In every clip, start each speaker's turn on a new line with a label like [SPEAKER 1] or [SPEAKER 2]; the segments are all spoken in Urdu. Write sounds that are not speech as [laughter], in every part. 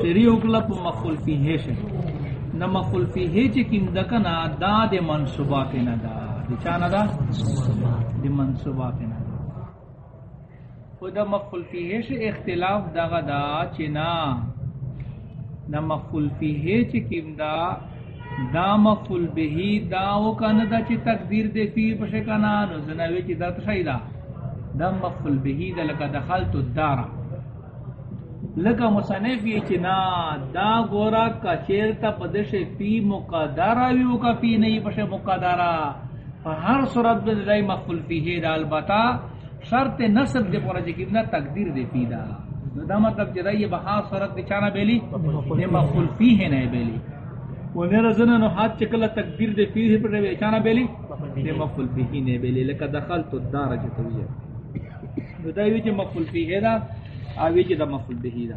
[SPEAKER 1] سری اکلا پا مفعول فیه شه نا مفعول فیه چه کم دکنا، دا دے منصوبات نا دا۔ دی چانا دا؟ دی منصوبات نا دا۔ خود دا مفعول فیه شه اختلاف دا دا چنا نا۔ مفعول فیه چه کم دا۔ دا مفعول بهی دا او کنا دا چه تقدیر دے فی پشه کنا۔ نو زنوی چه دا تشای دا۔ دا مفعول بهی دا لکا دخلتو دارا۔ لکا مصنف یہ چنا دا گورا کا چیر تا پدش پی مقدارا ویو کا پی نہیں پش مقدارا ہر صورت میں دائی مفعول فی ہے دا البتا شرط نصب دے پورا جکی نا تقدیر دے پی دا دا مطلب جدا یہ بہا صورت دے چانا بیلی؟ یہ مفعول فی ہے نہیں بیلی. وہ میرا زنن و ہاتھ چکلا تقدیر دے پی ہے پر چانا بیلی؟ یہ مفعول فی ہے نہیں بیلی. لکا دخلت الدار جتوی ہے دا یہ مفعول فی ہے دا آوی چی دا مفعول بہی دا.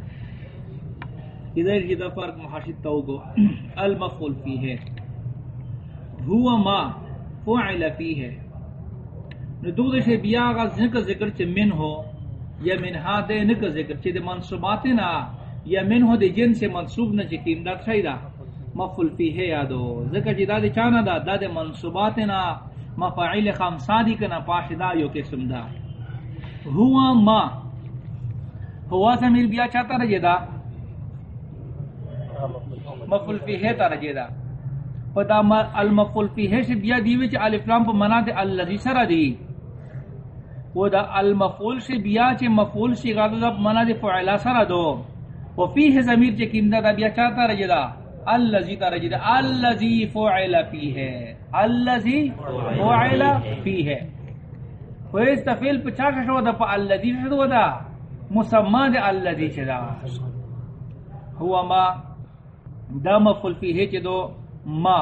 [SPEAKER 1] ادھر جی دا فرق محاشد تاو گو. [clears throat] المفعول فی ہے. ہوا ما فعل فی ہے. نو دو دشے بیا آغا ذکر ذکر چی من ہو یا من ہا دے نکر ذکر چی دے منصوباتنا یا من ہو دے جن سے منصوب نا چی کیم دا تشای دا. مفعول فی ہے یادو. ذکر چی دا دے چانا دا دا دے منصوباتنا مفعیل خامسا دی کنا پاشدا یو قسم دا. ہوا ما ہوا زمیر بیا چاہتا رجے دا مفعول ہے تا رجے دا پدا المفعول فی ہے سے بیا دیوی چ الف لام پ منا الذی سرا دی۔ و دا المفعول سے بیا چ مفعول سی غاد دا منا دے فعل سرا دو۔ و فیہ ضمیر چ کیندا دا بیا چاہتا رجے دا الذی تا رجے دا الذی فعل الذی فعل و استفعل پچا شو دا پ الذی شو دا۔ مسمى دے الذي چدا هو ما دا مفعول فيه چدو ما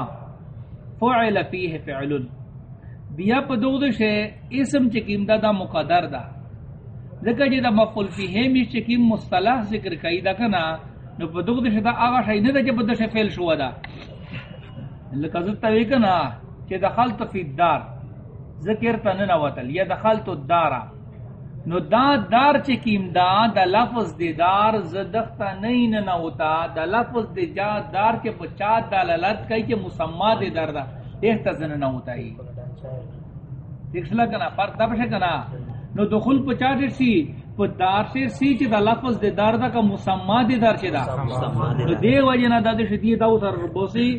[SPEAKER 1] فعل فيه فعل. بیا په دوغه شه اسم چکیم دا دا مقدر دا. ذکر جی دا مفعول فيه می چکیم مصطلح ذکر کای دا کنا، نو په دوغه شه دا هغه شی نه دا چې بده شه فعل شو دا. لکه زت وی کنا چې دخلت فی الدار، ذکر تنن وتل یا دخلت الدار. نو دا دار چکیم دا دا لفظ دی دار زدختا نئی ننوتا دا لفظ دی جا دار کے پچات دا للت کئی چے مسمع دی در دا. دیکھتا زن ننوتا ہی سلا کنا دا پشا کنا. نو دخل پچات سی؟ پا دار سے سی چے دا لفظ دی دار دا کا مسمع دی در چے دا. نو دے وجہ نا دا دی شدی دا اتر بوسی.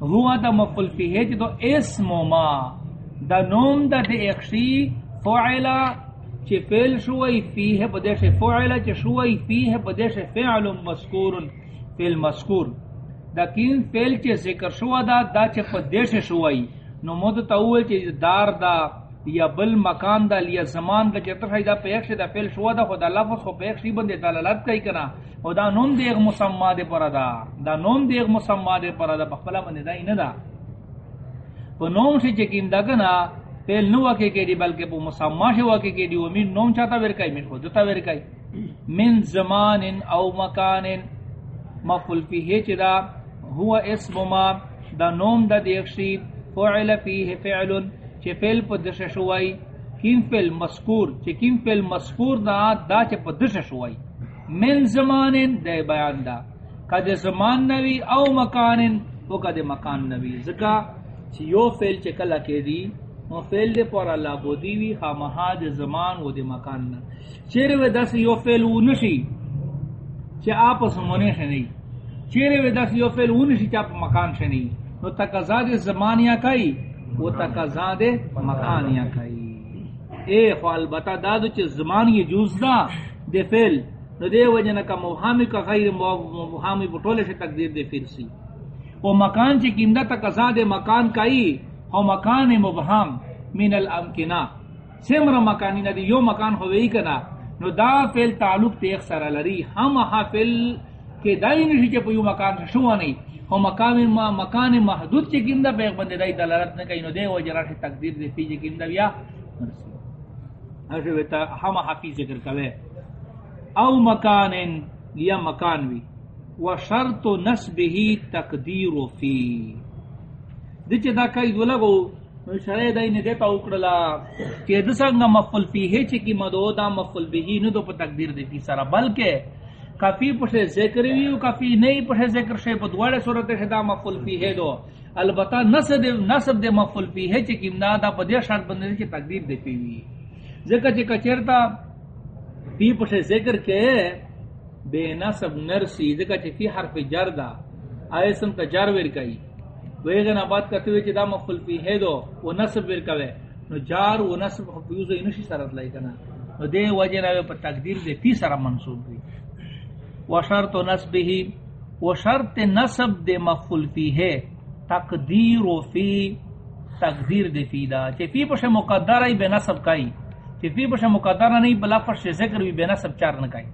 [SPEAKER 1] ہوا دا فی ہے چے تو اسم ما. دا نوم دا دی اخشی فعلا چی فعل شوئی فیہ بدیش فعل چی شوئی فیہ بدیش فعل مذکور فعل مذکور. دا کین فعل چی ذکر شوا دا دا چی بدیش شوئی. نو مود تاول چی دار دا یا بل مکان دا لیا زمان دا چی ترخی دا پیخش دا فعل شوا دا خود لفظ خو پیخشی بندی دلالت کئی کنا. و دا نوم دیغ مسمع دے پرا دا. دا نوم دیغ مسمع دے پرا دا بخبلا بندی دا ای ندا. پا نوم شی چکیم دا کنا پیل نو واقع کے دی بلکہ پو مسمع شے واقع کے دی ومین نوم چاہتا ورکائی من خود تا ورکائی من زمان او مکان مفعول فیہ چدا ہوا اسم ما، دا نوم دا دیکشی فعل فیہ فعل چے فعل پا دش شوائی۔ کیم فعل مذکور چے کیم فعل مذکور دا دا چے پا دش شوائی۔ من زمان دے بیان دا۔ کد زمان نوی او مکان او کد مکان نوی۔ ذکا چے یو فعل چے کلا کے دی فعل دے پر اللہ بودی وی خامہا دے زمان و دے مکان نا. چیرے وے دس یو فعل او نشی چے آپس منے شنی چیرے وے دس یو فعل او نشی چے آپ مکان شنی نو تقضا دے زمان یا کئی وہ تقضا دے مکان. یا کئی. اے خو البتہ دادو چے زمان یہ جوز دا دے فعل. نو دے وجہ کا موہامی کا غیر موہامی بطولے سے تقدیر دے پھر سی. وہ مکان چے کندہ تقضا دے مکان کئی او مکان مبہم من الامکنہ. سمر مکانی ندی، یو مکان ہوئی کنا. نو دا فیل تعلق تیخ سر لری. ہم ہا کے دائی نشی چے پیو مکان شوا نہیں او مکان ما مکان محدود چے کندہ بیغ بندے دائی دلالت نکای نو دے و جراش تقدیر دے فی چے کندہ بیا. مرسی. ہم ہا ذکر کوئے او مکان لیا مکان وی. و شرط نسبہی تقدیر فی. دچ دا کای دولگو شرع دای نه دیتا وکړلا چې د څنګه مفعول فیه چې کی مدو دا مفعول به نه دو په تقدیر دی فی سره بلکہ کافی پشے ذکر وی او کافی نہیں پشے ذکر شے په دواړه صورت ہے دا مفعول فی ہے دو۔ البتہ نسب دے نسب دے مفعول فی ہے چې کیمنا دا په دې شرط باندې چې تقدیر دی پی وی۔ ذکر چې کچرتا فی پشے ذکر کے بے نسب نرسی، ذکر چې فی حرف جر دا۔ ایسم تجار ور کئی۔ ویگن آباد کرتے ہوئے چې دا مفعول فی ہے دو و نسب ور کوي. نو جار و نسب فیوز انشی سرت لائی کنا نو دے وجہ نوے پر تقدیر دے فی سر منصوب بھی و شرط نسبه و شرط نسب دے مفعول فی ہے تقدیر و فی، تقدیر دے فی دا. چے فی پش مقدر ای بے نسب کئی چے فی پش مقدر نہیں بلا پش ذکر بھی بے نسب چار نہ کئی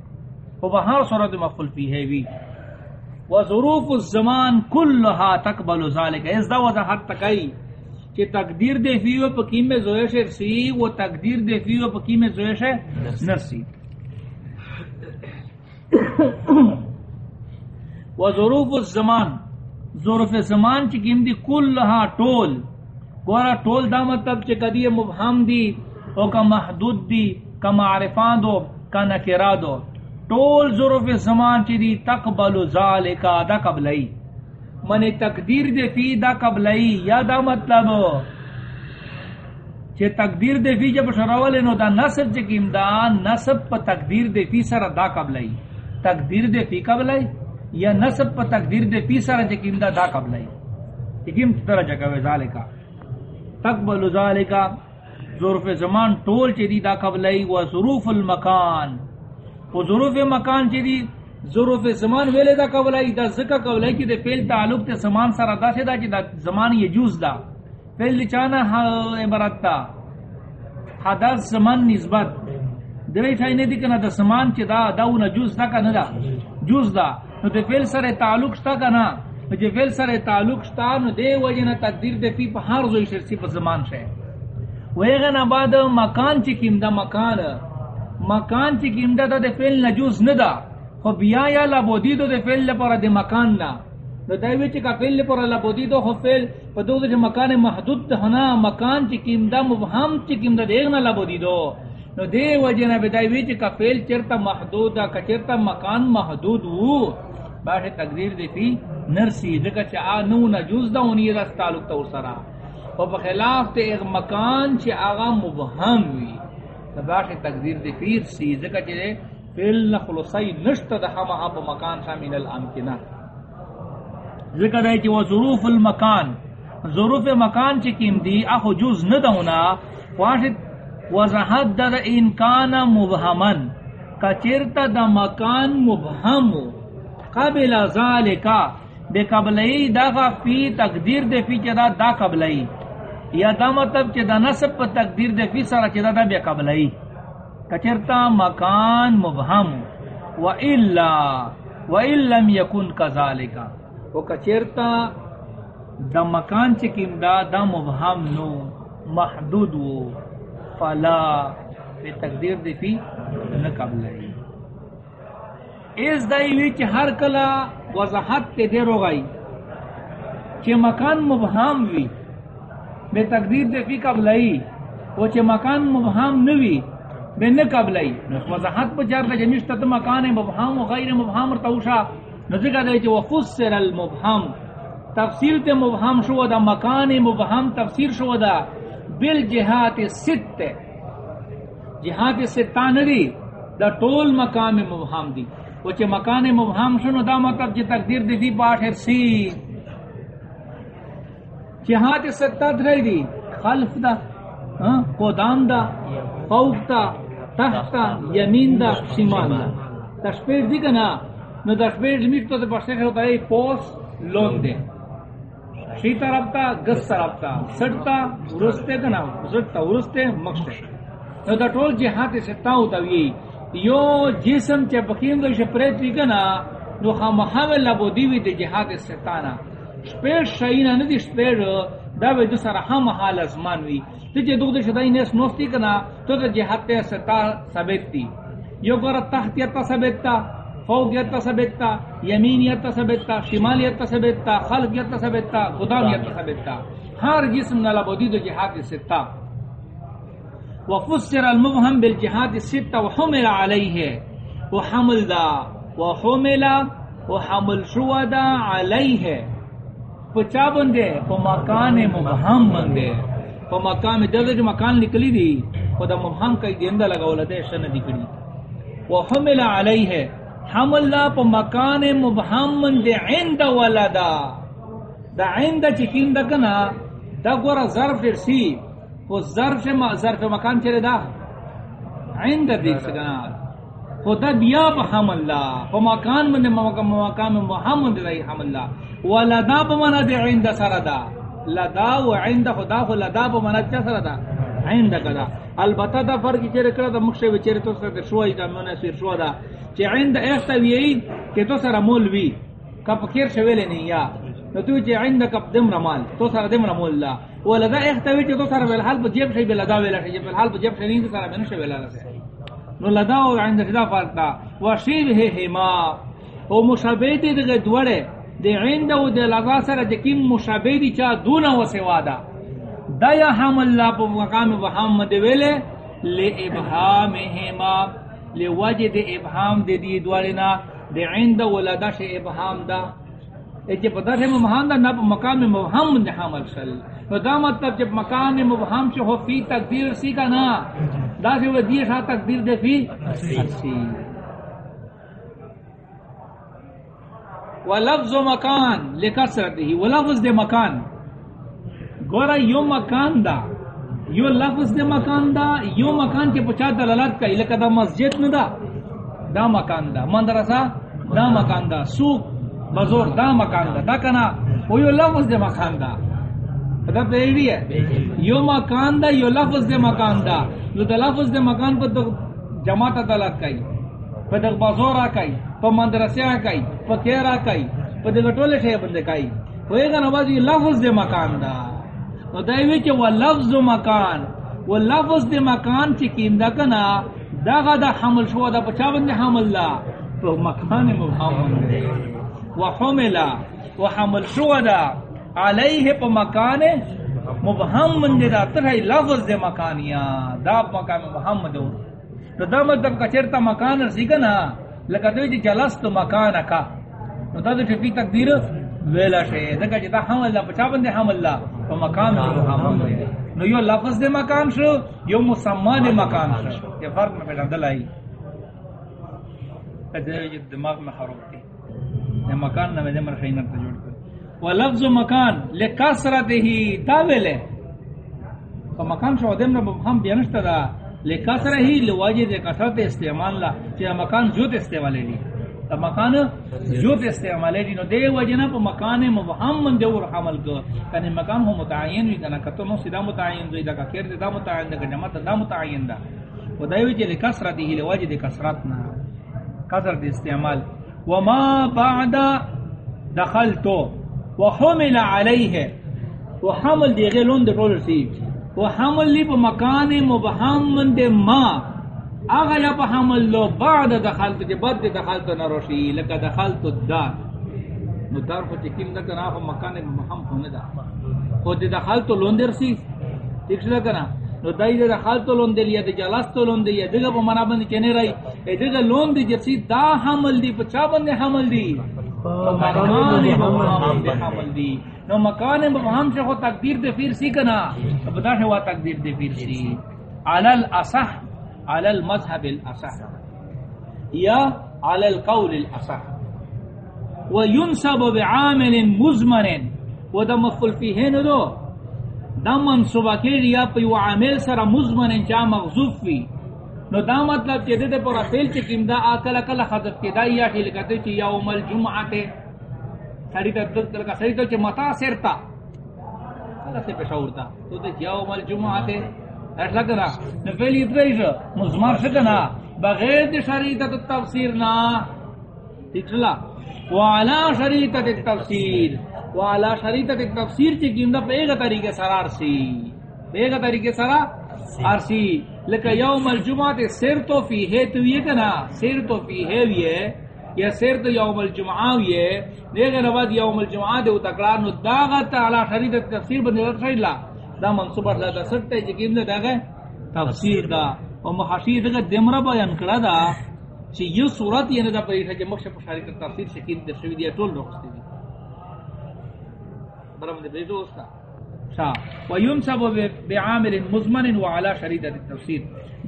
[SPEAKER 1] وہ بہار صورت مفعول فی ہے وی. و ظروف الزمان کلها تقبل ذلك. اس دا وضاحت تکئی کہ تقدیر دے فی و پکی میں زویش سی و تقدیر دے فی و پکی میں زویش نرسی و ظروف الزمان. ظروف زمان چی کیم دی کلها ٹول. گورا ٹول دا مطلب چی کدی مبہم دی او کا محدود دی، کا معرفان دو، کا نکرا دو. ٹول ظروف زمان چی دی، تقبل ذالکا دا قبلئی. من تقدیر دے فی، دا قبلئی. یا دا مطلب؟ چی تقدیر دے فی جب شراول نو دا نصب چکیم دا نصب پا تقدیر دے فی سر دا قبلئی. تقدیر دے فی قبلئی یا نصب پا تقدیر دے فی سر چکیم دا دا قبلئی. چکیم درجہ کوئے ذالکا تقبل ذالکا ظروف زمان ٹول چی دی، دا قبلئی و ظروف المکان. و ظروف مکان چی دی ظروف زمان ویلے دا قبلائی دا ذکر قبلائی کی دے فیل تعلق تے زمان سارا دا سے دا چی دا زمان یجوز دا فیل لچانا عبارت تا حدث زمان نسبت. دوی ٹھائی نہیں دی کنا دا زمان چی دا داو نا جوز دا کنا دا جوز دا نو تے فیل سر تعلق شتا کنا نو جے فیل سر تعلق شتا نو دے وجہ تقدیر دے فی پا ہر زوی شرسی پا زمان شے ویغن آباد مکان چی کم دا مکان مکان چی کم دا دا دے فیل نجوز ندا خو بیا یا لابودی دو دے فیل لپارا دے مکان نا۔ نو دائیوی چی کا فیل لپارا لابودی دو خو فیل پا دو دے مکان محدود دا ہنا، مکان چی کم دا مبہم چی کم دا دیگنا لابودی دو نو دے وجہ نا بدائیوی چی کا فیل چرتا محدود دا کچرتا مکان محدود وو۔ باش تقدیر دے فی نرسی، دکا چی آ نو نجوز دا ہونی دا ستالک تا سرا و بخلاف تے ایک مکان چی آغا مبہم وی۔ باش تقدیر دے فی سی دکا چی دے، فیل نخلصی نشت دا ہما آپ مکان شا من الامکنہ۔ ذکر ہے کہ وہ ظروف المکان، ظروف مکان چکیم دی، اخو جوز ندونا واشد وضحد دا انکان مبہمن کچرتا دا مکان مبہم۔ قبل ذالکا، بے قبلئی دا فی تقدیر دے فی چدا دا قبلئی یا دا مطلب چدا نصب پا تقدیر دے فی سارا چدا دا بے قبلئی کچرتا مکان مبہم و الا، و لم یکن کذالکا و کچرتا دا مکان چکم دا دا مبہم نو محدود و، فلا بے تقدیر دی، فی نقبل ہے اس دائیوی چی ہر کلا وضاحت تے دے رو گئی چی مکان مبہم وی بے تقدیر دے فی قبل ہے وہ چی مکان مبہم نوی، بے نہ قبلئی وضاحت پر چار جمیش تت مکان مبہم و غیر مبہم توشا نذکر دے جو فسر المبہم۔ تفسیر تے مبہم شو دا، مکان مبہم تفسیر شو دا۔ بالجہات ست جہات ستان دی دا ٹول مقام مبہم دی۔ وہ چے مکان مبہم شنو دا مطلب جی تقدیر دی دی باٹھ سی۔ جہات ستات رہی دی، خلف دا ہاں، قدام دا، فوق دا تحت دا، یمین دا، شمال دا۔ تشپیر دی کنا؟ نو تشپیر زمین تو بستے ہوتا ہے پوس لون دے۔ شی طرف تا گس طرف تا سٹتا ورستے کنا؟ سٹتا ورستے مقصد نو دا ٹول جی جہات ستا ہوتا وی۔ یو جسم چے بکیم دا شپریت وی کنا؟ نو خامحاول لبو دیوی دے جہات جی ستانا شپیر شاینا ندی شپیر، دا وی دو سر ہم حال ازمان وی. تو جے دو دے شدائی نیس نوستی کنا، تو دا جہات ستا ثبت تی. یو گورا تحت یتا ثبت تا فوق یتا ثبت تا، یمین یتا ثبت تا، شمال یتا ثبت تا، خلق یتا ثبت تا قدام یتا ثبت تا. ہر جسم نالا بودی دو جہات ستا. وفسر المبهم بالجهاد الستة وحمل عليه وحمل دا وحملا وحمل شو دا علیہ. پچا بندے پا مکان مبہم بندے پا مکان جلد جو مکان نکلی دی خدا مبہم کئی دیندہ لگا ولدے شن دکڑی وحمل علیہ حمل لا پا مکان مبہم بندے عند ولدا. دا عند چکین دا کنا دا گورا ظرف سی. وہ ظرف ظرف مکان چلے دا عند دیکھ سکنا خدا بیا پا حمل لا پا مکان من مکان محمد رئی حمل لا ولدا پا منا دی عند سردا. لدا و عند خدا خو لدا پا منا چا سردا. عند کدا البتہ دا فرقی چیر کرا دا مخشی و تو سر شوئی دا مونا سیر شو دا. چی عند ایختا ویئی کہ تو سر مول وی. کپ کیر شویلے نہیں یا. نو تو چی عند کپ دم رمال تو سر دم رمول لا. ولدا ایختا وی چی تو سر بالحال پا جیب شئی بلدا ویلا شئی بالحال پا جیب شئی نہیں تو سر بینو شئی ویلا رسے. نو لداو عند خدا فرق دا وشیبه هما او مشابهتی دغه دوړه د عند او د لغا سره د کیم مشابهتی چا دون او سوا دا دا یا حمل لا په مقام محمد ویله لابهامهما لوجد ابهام د دې دوړه نه، د عند ولدا ش ابهام دا اچ پتہ ہے مہان دا نہ مقام محمد حمل شل. تو دا مطلب جب مکان مبہم چ ہو فی تقدیر سی کا نا دا سے وہ دیے شاہ تقدیر دے فی اسی ولفظ مکان لکثرته ہی ولفظ دے مکان۔ گورا یو مکان دا یو لفظ دے مکان دا یو مکان کے پچا دلالت کا لکہ دا مسجد نہ دا۔ دا مکان دا مدرسہ دا مکان دا۔ سوق بازور دا مکان دا۔ دا کنا وہ یو لفظ دے مکان دا۔ دا پیری ہے۔ یو مکان دا یو لفظ دے مکان دا۔ نو دا لفظ دے مکان پر دا جماعت دلالت کئی پا دا بازور آکئی پا مدرسے آکئی پا کیر آکئی پا دا گٹولے شے بندے کئی۔ وہ ایک نواز یہ لفظ دے مکان دا۔ نو دا ایوی چے وہ لفظ مکان وہ لفظ دے مکان چی دا کنا دا غا دا حمل شو دا پچا بندے حمل لا تو مکان مبہم۔ دے وحملا وحمل شو دا۔ علیہ پا مکان مبہم مندے دا ترہی لفظ دے مکانیا دا مکان مبہم دو تو دا مطلب کچرتا مکان رسی کنا لکہ دوی جی جلست مکانکا نو دا دو فی تقدیر ویلا شے. دکا جی دا حمل دا پچا بندے حمل دا؟ پا مکان مبہم دے. نو یو لفظ دے مکان شو یو مسمع دے مکان شو یہ فرق میں پیدا دلائی. دماغ میں خروب دی مکان نہ میں مر خینر تے جوڑ مکان، لکثرت ہی تاویل تو مکان شو دم نہ ہم بیانشت دا، لکثرت ہی لواجد کثرت استعمال لا کہ مکان جوت استعمال لی تو مکان جوت استعمال لی نو دے وجنا پ مکان مبہم من دے اور حمل کو کنے مکان ہو متعین وی، کنا کتو نو سیدا متعین دی دا کیر دا متعین، دا جماعت دا متعین دا. و دایو چ لکثرت ہی لواجد کثرت نہ کثرت استعمال. وما بعد دخلت وحمل عليه. وحمل دي غلون دي رول سي وحمل لي بمكان مبهم من دي ما. اغلى بحمل لو بعد دخلت دي، بعد دخلت نروشي لك دخلت الدار. ندار کو چکیم دا کنا ہو مکان مبهم ہونے دا خود دخلت لوندر سی ٹھیک ہے کنا نو دای دے خال لون دے لیا دے جلاس لون دے دے گا منا بند کنے رہی اے لون دے جسی دا حمل دی پچا بند حمل دی حمل دی نو مکان ہم سے ہو تقدیر دے پھر سی کنا؟ بتا ہے وا تقدیر دے پھر سی۔ علی الاصح علی المذهب الاصح۔ یا علی القول الاصح۔ وينسب بعامل مزمن۔ وده مفعول فيه نو دا منصوبہ کے لیا پہ وہ عامل سرا مزمن چا مغزوف وی نو دا مطلب کہ دے پر فعل چکم دا اکل کل حذف کے دا یا ہی لگتے چ یوم الجمعہ تے ساری تے دل کا ساری تے متا سرتا کلا سے پشاورتا تو تے یوم الجمعہ تے ایسا لگ رہا نو پہلی اترائی شو مزمار څه شکنا بغیر دی شریطت التفسیر نا ٹھیک چلا وعلا شریطت التفسیر والا شریعت ایک تفسیر چی گیندہ پہ ایک طریقے سر آرسی پہ ایک طریقے سر آرسی لکہ یوم الجمعہ تے سر تو فی ہے تو یہ کنا؟ سر تو فی ہے ویے. یا سر تو یوم الجمعہ ویے. دیکھے نباد یوم الجمعہ دے اتکرار نو داغا تا علا تفسیر بندے در شاید لا. دا منصوب اللہ دا سرٹے چی گیندہ دا گئے تفسیر دا. و محاشید دا دمرہ بیان کرا دا چی یو صورت یہ ندا پریشا چی مخشف شاری کر تفسیر شکیر در شوی دیا طول رخصتی دی. برام دے بیدو اس کا. شا و بعامل مزمن و علا شریدت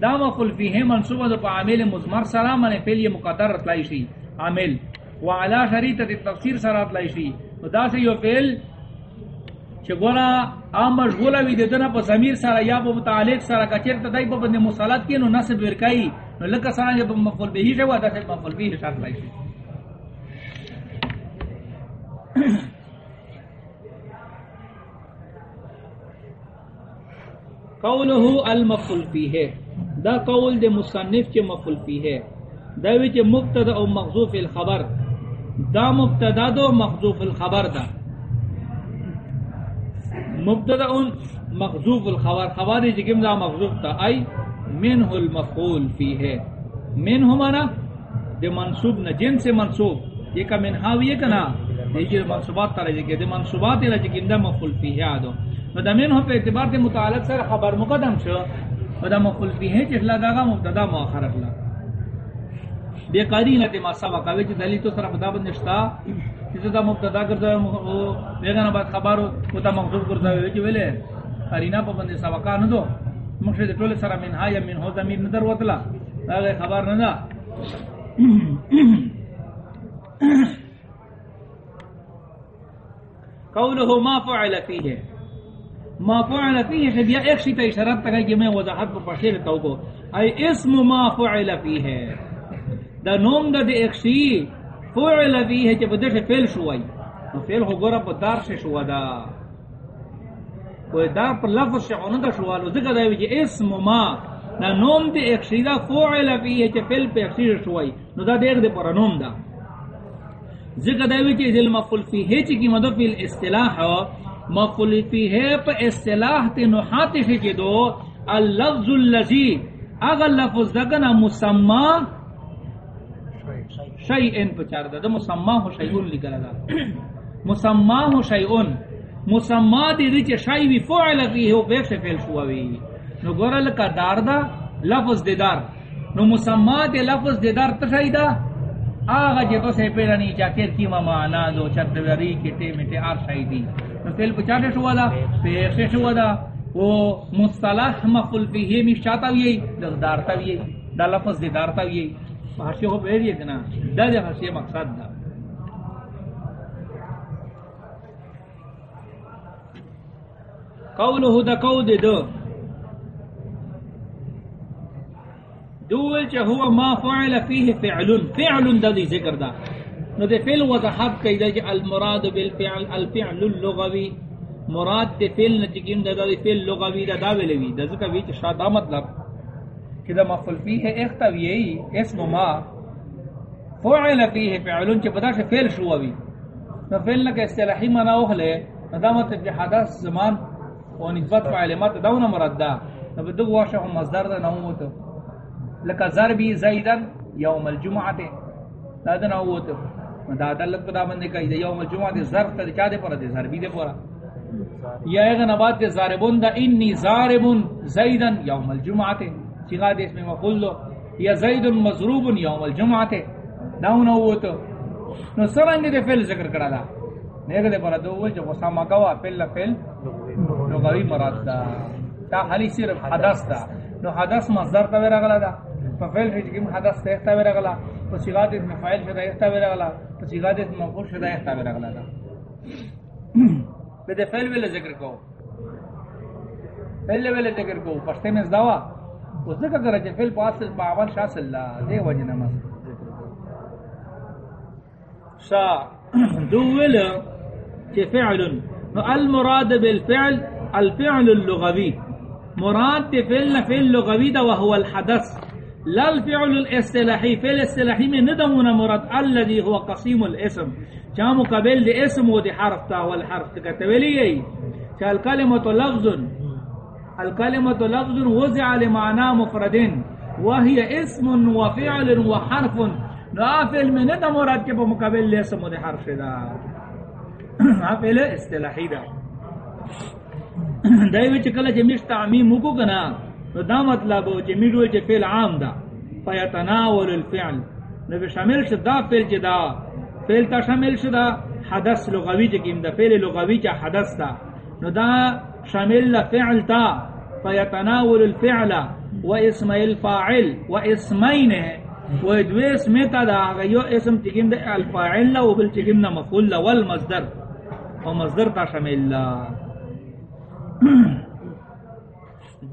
[SPEAKER 1] دا مقل فیہ منصوب دا پا عامل مزمر. سلام فیل یہ مقدر رتلائی شی عامل. و علا شریدت التفسیر سرات لائی شی دا سے یو فیل چه گونا آم مشغولا وی دیدنا پا زمیر سارا یا پا متعلق سارا کچر تا دائی پا بند مسالات کی نو نصب ورکائی نو لکا سارا جب مفعول بهی شوا دا سے مفعول بهی شرط لائی شی قوله المفعول فيه دا قول دے مصنف کے مفعول فيه دا وچ مبتدا او محذوف الخبر۔ دا مبتدا دو محذوف الخبر دا۔ مبتدا او محذوف الخبر۔ خبر جکم دا محذوف تا۔ ای منه المفعول فيه منه مانا دے منصوب نہ جن سے منصوب۔ یہ کا منہاوی ہے کنا؟ یہ منصوبات ترا جے دے منصوبات الى جکم دا مفعول فيه ادو نو دا منه په اعتبار دے متعلق سره خبر مقدم شو. و دا مفعول فيه چې لا دا مبتدا مؤخر لا بے قرینہ تے ما سبق اوی چې دلیل تو سره خدا بند نشتا. چې دا مبتدا ګرځا او بیگانه بعد خبر او تا محذوف ګرځا وی چې ویلې قرینہ په باندې سبق نه دو. مخشه دے ټول سره من ها یا من هو زمیر نه در وتلا دا خبر نه دا. قوله ما فعل فيه ما فعل فيه سے بیا ایک شی تے اشارہ تک کہ میں وضاحت پر پشیر تو کو ای اسم ما فعل فيه. دا نوم دا دے ایک شی فعل فيه کہ بدش فعل شوئی نو فعل ہو گورا پر دار سے شوا دا کوئی دار پر لفظ سے اون دا شوالو ذکر دا وی اسم ما. دا نوم دے ایک شی دا فعل فيه کہ فعل پہ ایک شی شوئی نو دا دیکھ دے پر نوم دا ذکر دا وی ذل مفعول فيه چ کی مدد فی الاصطلاح. مفعول فيه پا اصطلاح تے نحات سے کہ دو، اللفظ اللذی، اگر لفظ دکنا مسمع شیئن پچار دا دا مسمع ہو شیئن لکر دا۔ مسمع ہو شیئن مسمع دی دی چے شیئی وی فعل فیه و بیک سے فیل شوا شواوی نو گورا لکا دار دا، لفظ دی دار۔ نو مسمع دی لفظ دی دار تشائی دا؟ آغا جے تو سے پیرانی چاکر کی ما معنا دو چردوری کی ٹیمیٹے آر شائی دی۔ فعل پچاٹے شوا دا پیخشے شوا دا وہ مصطلح مفعول فیہ می شاتا وی دارتا وی دا لفظ دی دارتا وی حاشیہ ہو بیری ہے کنا دا دے حاشیہ مقصد دا قوله دا قول دو دول چا هو ما فعل فیہ فعل فعل دا دی ذکر دا نو دے فعل وضاحت کئی دا جا المراد بالفعل الفعل اللغوی. مراد دے فعل نجکیم دا دا دے فعل لغوی دا دا ویلوی. دا ذکر وی چا شاہ دا مطلب. کہ دا مفعل فیہ اختویئی اسم ما فعل فیہ فعلون چا پتا شا فعل شووی. نو فعل نکا استلاحی منا اخلے، نو دا مطلب جا حدث، زمان و نسبت فعلمات دا اونا مراد دا. نو بدو واشا هم مصدر دا نوموتو لکا ضربی زیدن یوم الجمعہ دا دا نوموتو دا عدالت پدا بندے کئی کا یوم الجمعہ دے ظرف تا دے، چا دے پورا؟ دے ضربی دے پورا. یا ایغن آباد دے ضاربون دا انی ضاربون زیدن یوم الجمعہ تے. چیغا دے اس میں مقول لو یا زیدن مضروبن یوم الجمعہ تے. داؤن ہو تو. نو سرنگ دے فیل ذکر کرا دا. نیگ دے پورا دو ہوئے جو غسامہ گوا فیل لفیل لغوی مراد دا. تا حالی صرف حدث دا. نو حدث مصدر تا ویرا غلا دا. فیل فیجگیم حدث تیختا ویرا غلا. فسیغات اس میں فائل شدہ اختا ویرا غلا فسیغات اس میں مفعول شدہ اختا ویرا دا بدے فیل ویلے ذکر کو فیل ویلے ذکر کو پشتے میں ازداوا اس ذکر کرا چھے فیل پاس باعمال شاہ صلی اللہ دے وجہ نماز۔ شاہ، دو ویلے چھے فعل۔ المراد بالفعل الفعل اللغوی۔ مراد تے فعل فعل لغوی دا وهو الحدث۔ لا الفعل الاصطلاحي فعل الاصطلاحي من ندمنا مراد الذي هو قسيم الاسم. جاء مقابل دي اسم ودي حرف تا والحرف تكتبلي اي الكلمة لفظ. الكلمة لفظ وزع لمعنى مفرد. وهي اسم وفعل وحرف نافل من ندم مراد کے مقابل دي اسم ودي حرف دا. [clears throat] فعل اصطلاحي دا. [clears throat] دای وچ کله چې مش تعمیم وکړو نو دا مطلب او چې میډول چې فعل عام دا فیتناول الفعل. نو شامل شد دا فعل جدا فعل تا شامل شد حدث لغوی چکیم دا فعل لغوی چا حدث تا نو دا شامل لفعل تا. فیتناول الفعل و اسم الفاعل و اسمین و دو اسم تا دا غیو اسم چکیم دا الفاعل و بل چکیم دا مفعول والمصدر. و مصدر تا شامل لا [clears throat]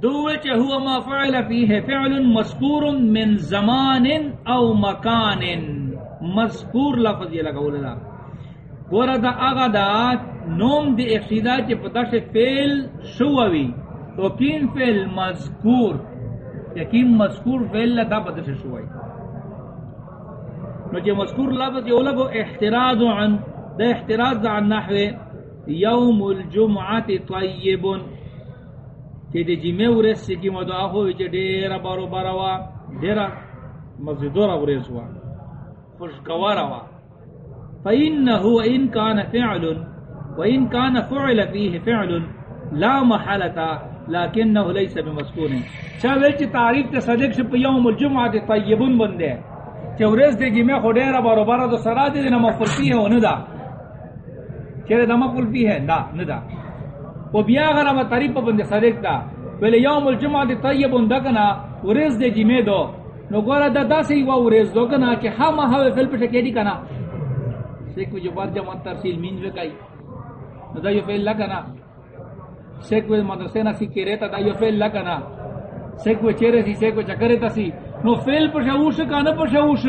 [SPEAKER 1] دو چه هو ما فعل فيه فعل مذکور من زمان او مکان. مذکور لفظ یہ لگا ولا گورا دا آغا دا نوم دی اقصیدہ چه پتا سے فعل شووی تو کین فعل مذکور، یقین مذکور فعل لدا پتا سے شووی نو چه مذکور لفظ یہ لگو احتراز عن، دا احتراز عن نحو یوم الجمعات طیبن کہ دے جمعے ورس سے کی مدعا ہوئی چے دیر بارو باروا دیر مزدور ورس ہوا خوشگوار ہوا فإنه إن كان فعل، وإن كان فعل فيه فعل، لا محالة لكنه ليس بمسكون. شاویل چی تعریف تے صدق شپ یوم الجمعہ تے طیبون بندے. چی ورس دے جمعے خودیر بارو بارا دو سرا دے دینا مفل فی ہے و ندا. چی دے مفل فی ہے؟ دا ندا. و بیا غرا ما تعریف بند صدق دا. ول یوم الجمعہ دی طیب اندکنا ورز دے جمعہ دو. نو گورا دا دا سی وا ورز دو کنا کہ ہا ما ہو فل پٹھ کے دی کنا. سیک جو بار جمع ترسیل مین وکای نو دا یو فل لگنا سیک و مدرسے نہ سی کرے تا دا یو فل لگنا سیک و چیرے سی سیک و چکرے تا سی. نو فل پٹھ اوش کنا پٹھ اوش.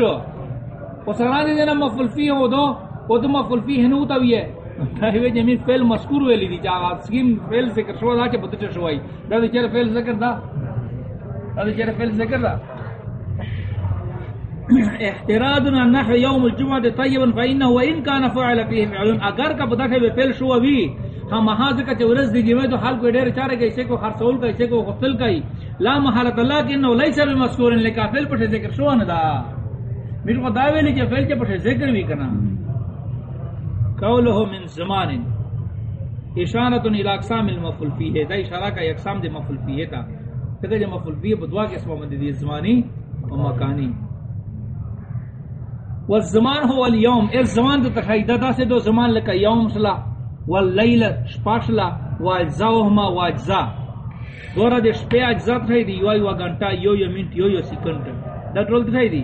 [SPEAKER 1] او سران دی مفعول فی ہو دو او تو مفعول فی ہنو تا وی دایو جمی فعل مذکور ویلی دی جا سکیم فعل ذکر شو دا چ بدت شوئی دا دی چر فعل ذکر دا دا دی چر فعل ذکر دا احترادنا نحو يوم الجمعه طيبا فانه وان كان فعل فيه فعل اگر کا بدت ہے فعل شو وی ہم ہاں ذکر چ دی جمی تو حال کو ڈیر چارے گئے سے کو خرصول کا سے کو غسل کئی لا محالت اللہ کہ انه ليس بمذکور لك فعل پر ذکر شو نہ دا میرے کو دعوی داویلی کہ فعل کے پر ذکر بھی کرنا قوله من زمان. اشارت الى اقسام المفعول فيه دا اشارہ کا اقسام دے مفعول فيه تا کہ جو مفعول فيه بدوا کے اسموں میں دی، زمانی و مکانی. والزمان هو اليوم. اس زمان دو تخیدہ دا سے دو زمان لکا یوم صلا واللیل شپاشلا واجزاوهما واجزا دورا دے شپے اجزا تھائی دی، یو یو گھنٹا یو یو منٹ یو یو سیکنڈ دا ٹرول تھائی دی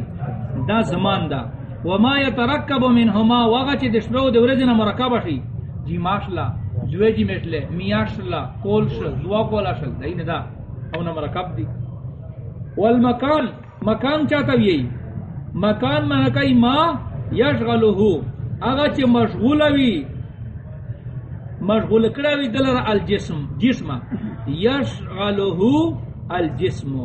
[SPEAKER 1] دا زمان دا وما يتركب منهما وغچ دشبو دورجنا مرکب شي جی ماشلا، جوے جی میٹلے میاشلا، کولش، زوا کولاشل دین دا او نہ مرکب دی۔ والمکان، مکان چاہتا وی مکان من کای ما یشغلہ اگا چ مشغول وی، مشغول کڑا وی دلر الجسم، جسم۔ یشغلہ الجسم۔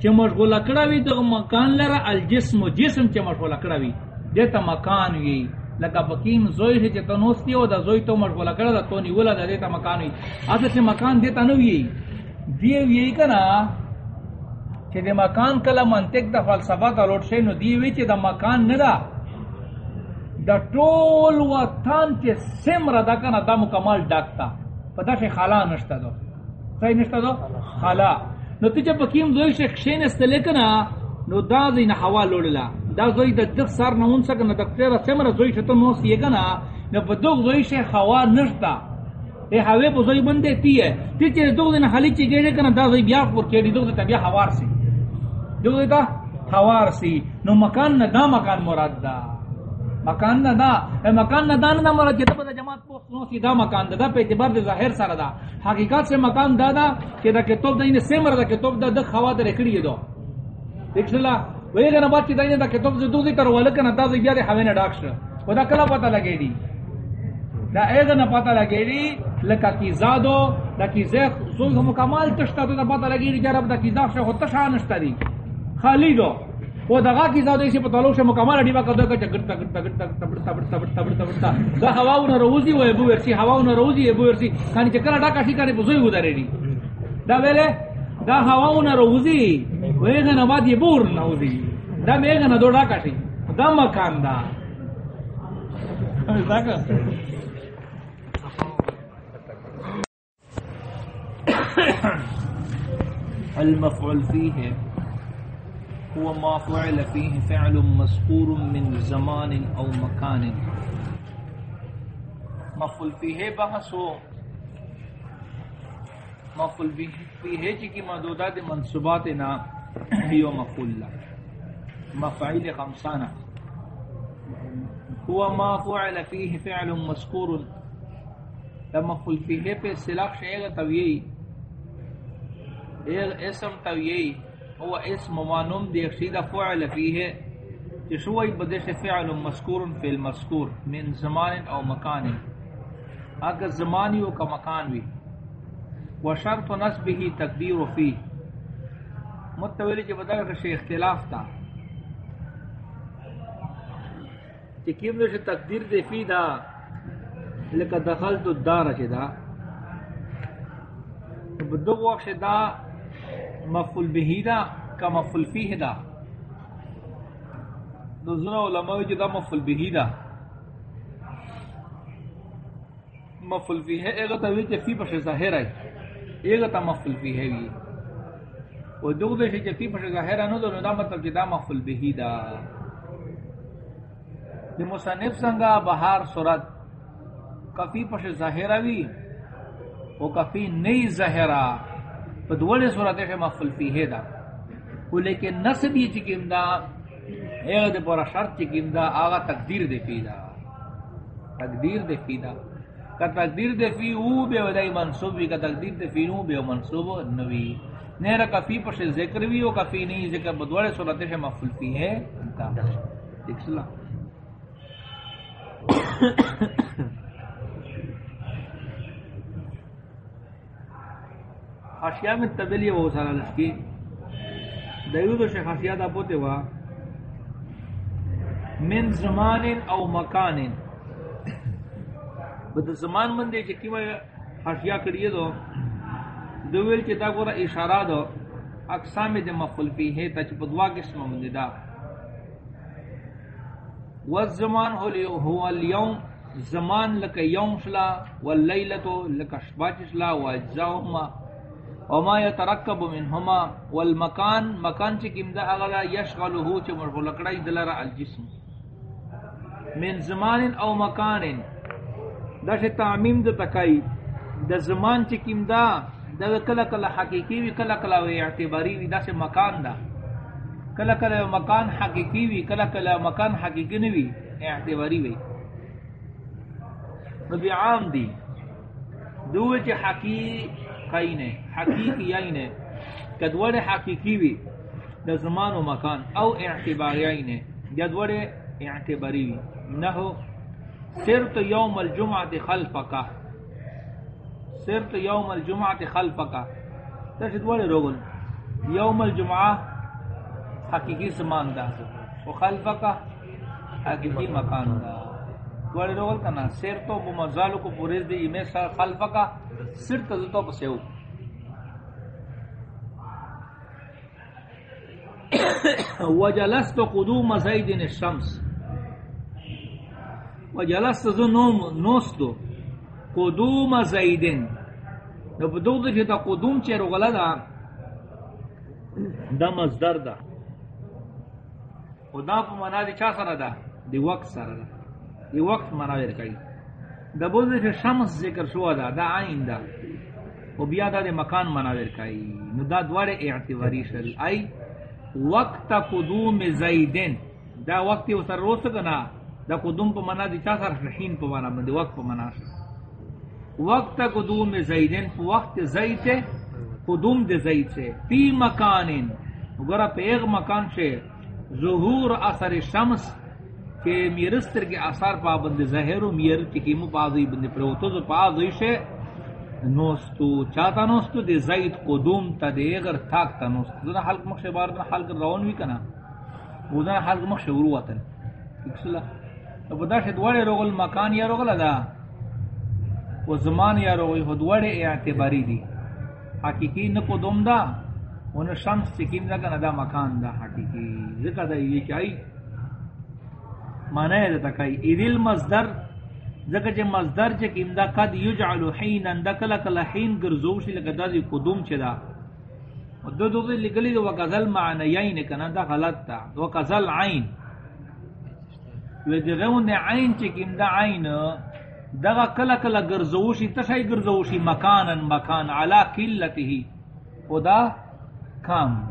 [SPEAKER 1] چ مشغول کڑا وی د مکان لرا الجسم، جسم چ مشغول کڑا وی۔ دیتا مکان وی لگا بکیم زوی ہے چه تنوستی ہو دا زوی تو مشغولا کرد دا تو نیولا دا دیتا مکان وی آتا چه مکان دیتا نو وی دیو یہی کنا چه دی مکان کلا منطق دا فلسفہ تا لوٹ شئی نو دیوی چه دا مکان ندا دا ٹول وطان چه سمر دا کنا دا مکمال ڈاکتا پتا شئی خالا نشتا دو صحیح نشتا دو خالا نو تیچه بکیم زوی شئی خشین استلے کنا نو دا زین حوا لوڑلا دا زوی د دغ سر نہ اون سکن د تیر سمر زوی شته نو سی گنا نو په دغ زوی شه ہوا نشتا اے ہوے په زوی بندے تی ہے تی چې دغ دین حالی چې ګړې کنه دا زوی بیا پر کې دغ ته بیا ہوار سی دغ دا ہوار سی نو مکان نہ دا مکان مراد دا مکان نہ دا. اے مکان نہ دا نہ مراد چې په جماعت په نو سی دا مکان دا په اعتبار د ظاهر سره دا حقیقت سے مکان دا دا چې دا کې کتاب دین یعنی سمر دا کتاب دا د خوا در کړی دو. دیکھلا وی گنا بات چی دائنے دا کتب زدو دی تر ولکن دا زی بیاری حوین ڈاکشن و دا کلا پتا لگے دی دا ایگنا پتا لگے دی لکا کی زادو دا کی زیخ زوز مکمال تشتا تو پتا لگے دی جرب دا کی زاخش خود تشانشتا دی. خالی دو. و دا غا کی زادو اسی پتا لوش مکمال دیوا کدو کچا گرتا گرتا گرتا گرتا بڑتا بڑتا بڑتا بڑتا بڑتا دا ہواو نا روزی و ابو ورسی ہواو نا روزی، ابو ورسی. کانی چې چکر ڈاکا شی کانی بزوی گدارے دی. دا ویلے دا ہواو نا روزی ویگا نباد یہ بور نوزی دا میگا نا دوڑا کاشی دا مکان دا. [laughs] المفعول فيه هو ما فعل فيه فعل مذكور من زمان او مكان. مفعول فيه بحثو مفعول فيه جی کی مدودات منصوبات نا یو مفعول لا۔ مفعول خمسانہ۔ هو ما فعل فيه فعل مذكور لما مفعول فيه پہ سلاق شیئے گا طویئی اسم طویئی هو اسم مانوم دی اخشید فعل فیه جشوی بدش فعل مذکور فی المذکور۔ من زمان او مکان۔ اگر زمانی و کا مکان وی۔ و شرط نسبه تقدیر فی متولی جب بدل رشی اختلاف تا چکیم دوش تقدیر دی فی دا لکا دخلت الدار چی دا. بدو وقت دا مفعول به دا کا مفعول فيه دا. دو زنا علماء جو دا مفعول به دا. مفعول فيه ایگا تا وی فی پش ظاہر ہے ایگا تا مفعول فيه وی۔ و دو دے چ فی پش ظاہر نو دو دا مطلب دا مفعول به دا۔ دی مصنف سنگا بہار صورت کفی پش ظاہر وی او کفی نئی ظاہرہ۔ بدوڑے صورت ہے مفعول فیہ دا۔ او لیکن نسب یہ چکم دا، ایغا دے پورا شرط چکم دا، آغا تقدیر دے فی دا۔ تقدیر دے فی دا۔ کا تقدیر دے فی او بے ودائی منصوب وی کا تقدیر دے فی او بے منصوب نوی نیرہ کا کفی پش ذکر وی او کفی نہیں ذکر بدوڑے صورت ہے مفعول فیہ دا دیکھ سلا۔ حاشیہ میں تبلی وہ سارا لشکی۔ دیو تو شیخ حاشیہ دا پوتے وا۔ من زمان او مکان بد زمان من دے چکی میں حاشیہ کریے دو دویل چتا گورا اشارہ دو اقسام دے مفعول فی ہے تا چ بدوا قسم من دا والزمان هو اليوم زمان لك يوم شلا والليلة لك شباش شلا واجزاهما وما يتركب منهما والمكان مكان چ کیم دا اغلا يشغله چ مر لکڑای دلر الجسم. من زمان او مکان دا ش تعمیم د تکای. د زمان چ کیم دا د کلا کلا حقیقی وی کلا کلا وی اعتباری وی دا ش مکان دا. کلا کلا مکان حقیقی وی کلا کلا مکان حقیقی نی وی، اعتباری وی. نبی عام دی. دوه چ حقیقی قینے حقیقی یعنی کدوڑ حقیقی وی دا زمان و مکان، او اعتباری یعنی جدوڑ اعتباری وی. نہو سرت یوم الجمعہ خلفکا سرت یوم الجمعہ خلفکا تشد وڑے روگل؟ یوم الجمعہ حقیقی زمان دا. و خلفکا حقیقی مکان دا. دوڑے روگل کنا؟ سرتو بمزالو کو پوریز دی ایمی سر خلفکا سر تزتو پسیو [coughs] وجلست قدوم زید الشمس. وجلست ذو نوم، نوستو. قدوم زید نو بدو دو جتا قدوم چیرو غلا دا دا مزدر دا و دا پا منا دی چا سر دا دی وقت سر دا دی وقت منا دیر کئی دا بوزے کہ شمس ذکر شوا دا دا آئین دا و بیا دا دے مکان منا مناور کئی نو دا دوارے اعتباری شل. آئی وقت قدوم زیدن. دا وقت او سر روس کنا دا قدوم پا منا دی چا سر رحین پا منا من دی وقت پا منا شل وقت قدوم زیدن پا وقت زید قدوم دی زید سے پی مکانن گرہ پا ایغ مکان شے ظہور اثر شمس کہ میرستر کے اثار پا بند زہر و میر چکیمو پا آزوی بند پروتو زو پا آزوی شے نوستو چاہتا نوستو؟ دے زید قدوم تا دے اگر تاک تا نوستو. دنا حلق مخش بار دنا حلق روان وی کنا. وہ دنا حلق مخش ورواتن اکسلا اب دا شد وڑے روغل مکان یا روغل دا و زمان یا روغل خود وڑے اعتباری دی حقیقی نکو دوم دا. ون شمس چکیم دا کنا دا مکان دا حقیقی ذکر دا یہ چاہی معنی ہے تکای ایدل مصدر ذکر چ مصدر چ کیم دا قد یجعل حین اند کلا کلا حین گرزوش لگا دا دی قدوم چ دا. دو دو دو لگلی دو وکزل معنیین کنا دا غلط تا دو وکزل عین. و دغون دی عین چکم دا عین دغا کلا کلا گرزوشی تشای گرزوشی مکانا مکان علا کلته و دا کام.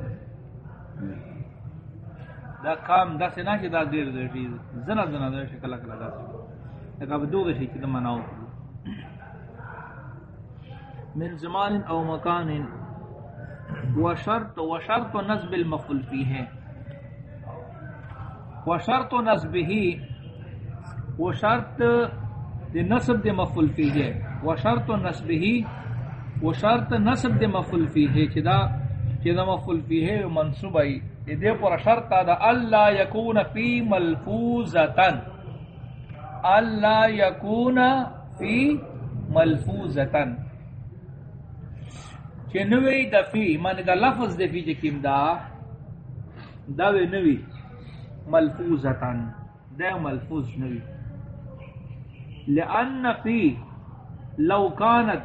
[SPEAKER 1] دا کام، دا سنا چی دا دیر دیر شی زنا زنا دیر شی کلا دا دا دو دیر شی چی دا مناو. من زمان او مکان. و شرط و شرط نصب المفعول فيه و شرط نصبه و شرط دی نصب دی مفعول فيه و شرط نصبه و شرط نصب دی مفعول فيه چدا چدا مفعول فيه منصوب ای دے پر شرط دا اللہ یکون فی ملفوظتن. اللہ یکون فی ملفوظتن. چې نوې د فی، معنی د لفظ د فی چې کیم دا دا وی نوې ملفوظتن دا ملفوظ نوې لئن فی لو كانت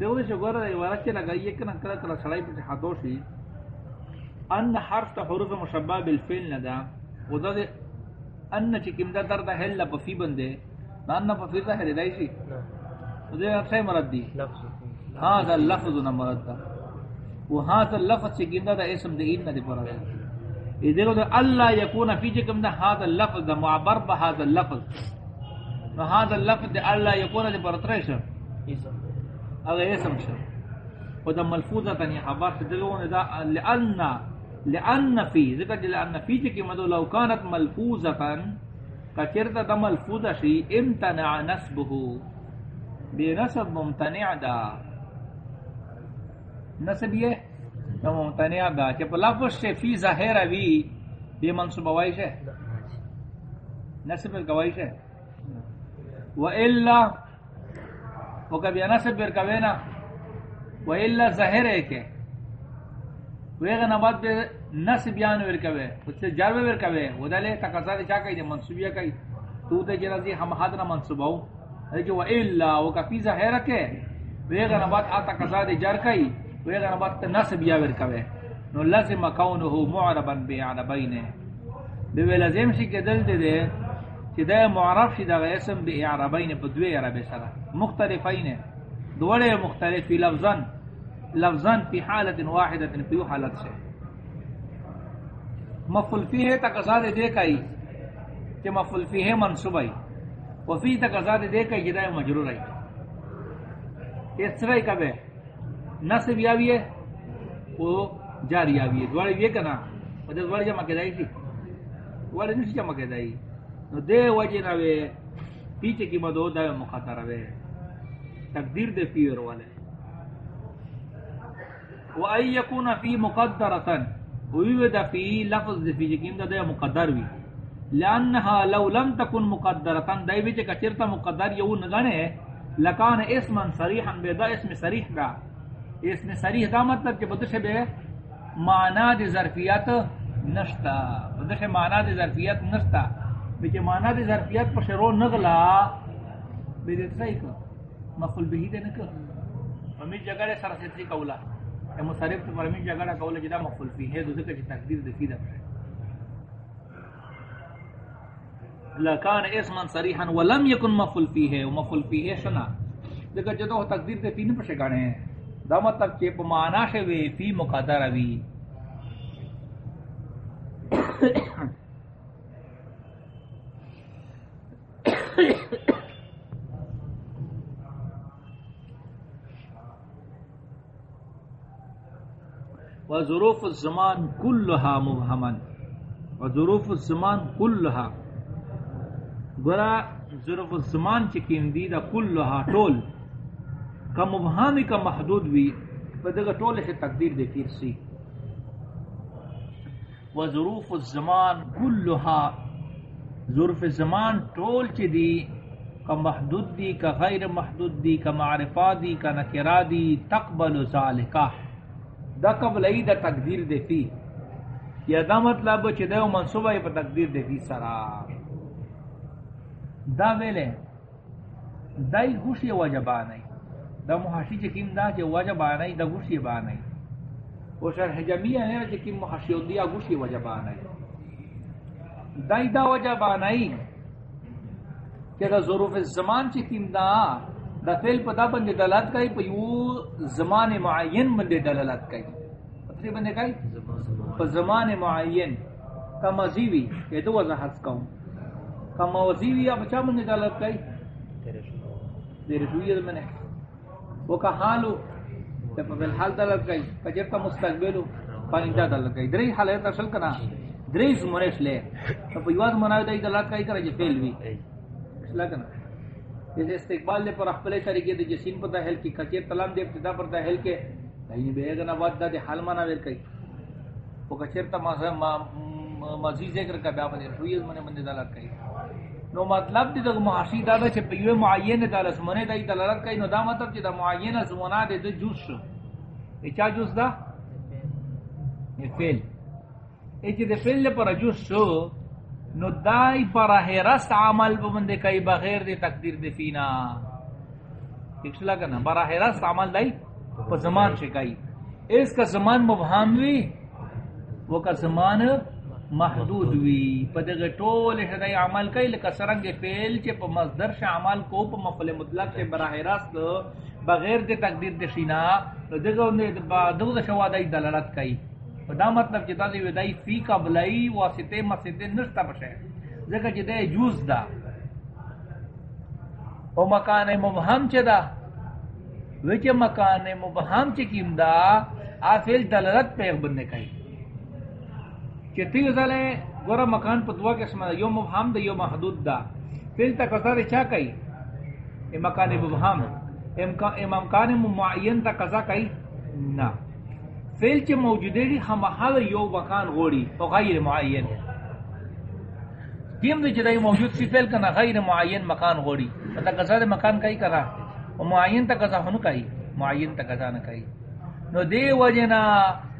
[SPEAKER 1] دوی چې ګوره دی ورته لګایې کنه کله کله سړی په حدو شي ان حرف ته حروف مشبہ بالفعل نه دا او دا ان چې کیم دا در د هل په فی بنده ان په فی ظاهر دی شي دې څه مراد دی۔ لفظ. هذا اللفظ نمرد دا وهذا اللفظ چکم دا اسم دا این ندی پرا دا ادھر دا اللہ یکون فی چکم دا هذا اللفظ دا معبر با هذا اللفظ نو هذا اللفظ دا اللہ یکون دا پرا تریش اگر اسم شا و دا ملفوظا تنی حبار تدلون دا لأن لأن فی ذکر جل لأن فی چکم دا لو کانت ملفوظا تن کچرتا دا ملفوظا شی امتنع نسبه بے نسب ممتنع دا نسب یہ نو ممتنع دا کہ لفظ سے فی ظاہر وی بے منصوب وائش ہے نسب گوائش ہے و الا او کبھی نسب بر کوینا و الا ظاہر ہے کہ ویغه نبات به نسب بیان ور کوي او څه جار ور کوي ودله تقاضا چا کوي د منسوبیا کوي تو ته جرازي هم حاضر منسوبو اجو و الا او کفی ظاهر کے ویغه نبات اتا قضا دي جار کوي ویغه نبات نسب یا ور کوي نو لازم کونه معربا بعربین به لازم شي کدل دي چې دا معرب شي دا اسم به عربین په دوی عربی سره مختلفین دوړې مختلفی لفظان لفظان فی حالت واحدت فی حالت سے مفعول فیہ تقضا دے کئی کہ مفعول فیہ منصوب ہے وفی تقضا دے کئی جدا مجرور ہے اس طرح کبے نصب یاوی ہے، وہ جاری یاوی ہے۔ دوڑے یہ کنا؟ ودے دوڑے جمع کے دائی تھی۔ دوڑے نہیں جمع کے دائی نو دے وجہ نہ پیچھے کی مدو دا مخاطر وے۔ تقدیر دے فیور والے۔ وأن يكون في مقدرة ويود في لفظ في جكيم دا دا مقدر وي لأنها لو لم تكن مقدرة دا بيچه كچرتا مقدر يو نگانے لکان اسما صریحا بے دا اسم صریح دا۔ اسم صریح دا مطلب کہ بدش بے معنی دی ظرفیت نشتا بدش معنی دی ظرفیت نشتا۔ بیچه معنی دی ظرفیت پر شروع نغلا۔ بے دیتا ہی کہ مفل بہی دے نکل ومی جگہ سر ستری کولا مصرف تو فرمی جگڑا کول جدا مفعول فی ہے دوسرے کی تقدیر دفی دا لکان اسما صریحا ولم یکن مفعول فی ہے ومفعول فی ہے شنا۔ دیکھ جدو تقدیر دفی نہیں پشے گانے۔ ہیں دا مطلب کہ معنی سے وی فی مقدر وی۔ وظروف الزمان كلها مبهما وظروف الزمان كلها گرا ظروف الزمان چکیم دی دا كلها طول کا ہاں مبهمی کا محدود وی فدغه طول سے تقدیر دے پیر سی وظروف الزمان كلها ظروف الزمان طول چ دی، کا محدود دی، کا غیر محدود دی، کا معرفات دی، کا نکرات دی، تقبل ذالکہ۔ دا قبل ای دا تقدیر دے فی یا دا مطلب چی دا منصوبہ ای تقدیر دے فی سرا۔ دا ویلے، دا ای گوشی دا محاشی چی کم دا چی وجب آنائی دا گوشی بانائی وہ شرح جمیع ہے کہ کی محشیدی اگوشی وجبان ہے دائی دا وجبان ہے کہ دا ظروف الزمان چی کم دا دا فیل پتا بندے دلالت کئی پا یو زمان معین بندے دلالت کئی پتری بندے کئی پا زمان معین. کا مزیوی یہ دو وضاحت کہوں کا موزیوی یا بچا بندے دلالت کئی دیر شویت میں نے وہ کا حالو تے په حال دلت گئی کجر کا مستقبلو پانی دا دلت گئی۔ دری حالت اصل کنا۔ دری زمرش لے۔ تو په یواز مناو دای دلت کای کرے جے جی فیل وی۔ اصل کنا۔ جیسے استقبال دے پر خپل طریقے دے جسین جی پتہ ہل کی کچے تلام دے ابتدا پر دا ہل کے نہیں بے گنا وعدہ دے حال منا ور کئی وہ کچر تا مزید ذکر کا بیا بنے رویز منے مندے دلت کئی نو مطلب دی دغه معاشی دا چې په یو معین د رسمنه د دلالت کوي نو دا مطلب چې د معین زمونه د جوز شو. ای چا جوز دا ای فعل. ای چې د فعل پر جوز شو، نو دای پر هرست عمل بمنده کوي بغیر د تقدیر د فینا. اکسلا کنه پر هرست عمل دای په زمان شي کوي اس کا زمان مبہم وی وہ کا زمان محدود وی پدغه ټول هداي عمل کوي، لکه سرنګ فعل چې په مصدر ش عمل کو په مفعول مطلق سے براہ راست، بغیر د تقدیر د شینا دغه نه دغه شوا دای دلالت کوي. دا مطلب چې دا دی ودای فی قبلای واسطه مسجد نشتا بشه ځکه چې د جوز دا او مکان مبهم چې دا وچ مکان مبهم چې کیم دا افعل دلالت په بننے کوي. کہ تی زلے گورا مکان پا دوا قسم دا، یو مبہم دا، یو محدود دا۔ فیل تا قضا چا کئی؟ ای مکان مبہم۔ ای مکان معین تا قضا کئی؟ نا۔ فیل چے موجودے دی، ہم حال یو مکان غوری، او غیر معین۔ دیم دے جدائی موجود سی فیل کنا غیر معین مکان غوری۔ تا قضا مکان کئی کرا؟ و معین تا قضا ہنو کئی، معین تا قضا نہ کئی۔ نو دے وجنا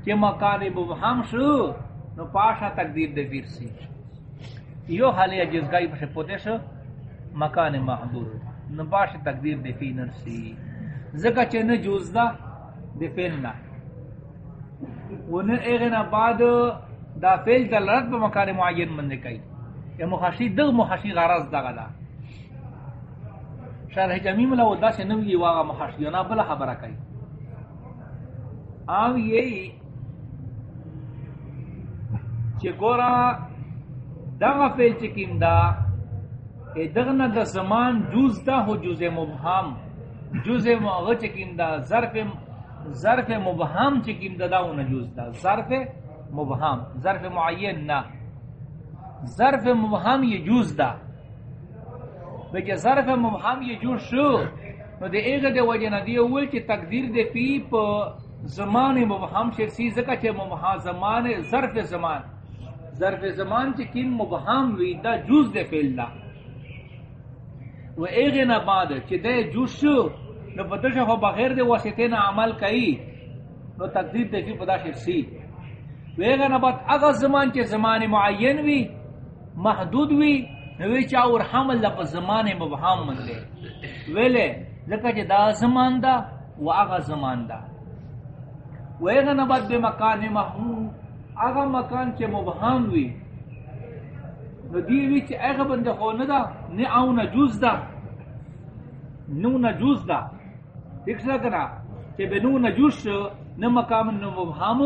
[SPEAKER 1] چے مکان مبہم شو نو پاشا تقدیر دے ویر سی۔ یو حالی اجزگائی پشے پوتے شو، مکان محدود نو پاشا تقدیر دے فینر سی۔ زکا چے نجوز دا، دے فیننا ون ایغنا بعد دا فیل دا لرد پا مکان معین من کئی۔ یا مخاشی دغ مخاشی غرض دا غدا۔ شرح جمیم لو دا سے نوی واغا مخاشی مخاشیونا بلا خبرہ کئی۔ آم یہی چه گورا دغا فیل چکیم دا ای دغنا دا زمان جوز دا ہو جوز مبہم. جوز مغا چکیم دا، ظرف ظرف مبہم چکیم دا دا ہونا جوز دا. ظرف مبہم، ظرف معین نا. ظرف مبہم یہ جوز دا. بچے ظرف مبہم یہ جوز شو. نو دے ایغا دے وجہ نا دیو ویل چی تقدیر دے پی پا زمان مبہم شرسی زکا چے مبہم زمان، ظرف زمان. ظرف زمان چی کن مبہم وی دا جوز دے فیل دا. و ایغینا بعد چی دے جوز شو، نو پترشا خو بغیر دے واسطین عمل کئی، نو تقدیر دے فی پدا شرسی و ایغینا بعد اگا زمان چی زمان معین وی، محدود وی نوی چاور حمل لپا زمان مبہم من دے. ویلے لکا چی دا زمان دا و اگا زمان دا. و ایغینا بعد بے مکان محمود آغا مکان چے مبہم وی. نو دی وی چے اغا بندے خو ندا، نی آو نجوز دا. نو نه نجوز دا. دیکھ سکنا چے بے نو نجوز شو، نو مکان نو مبہم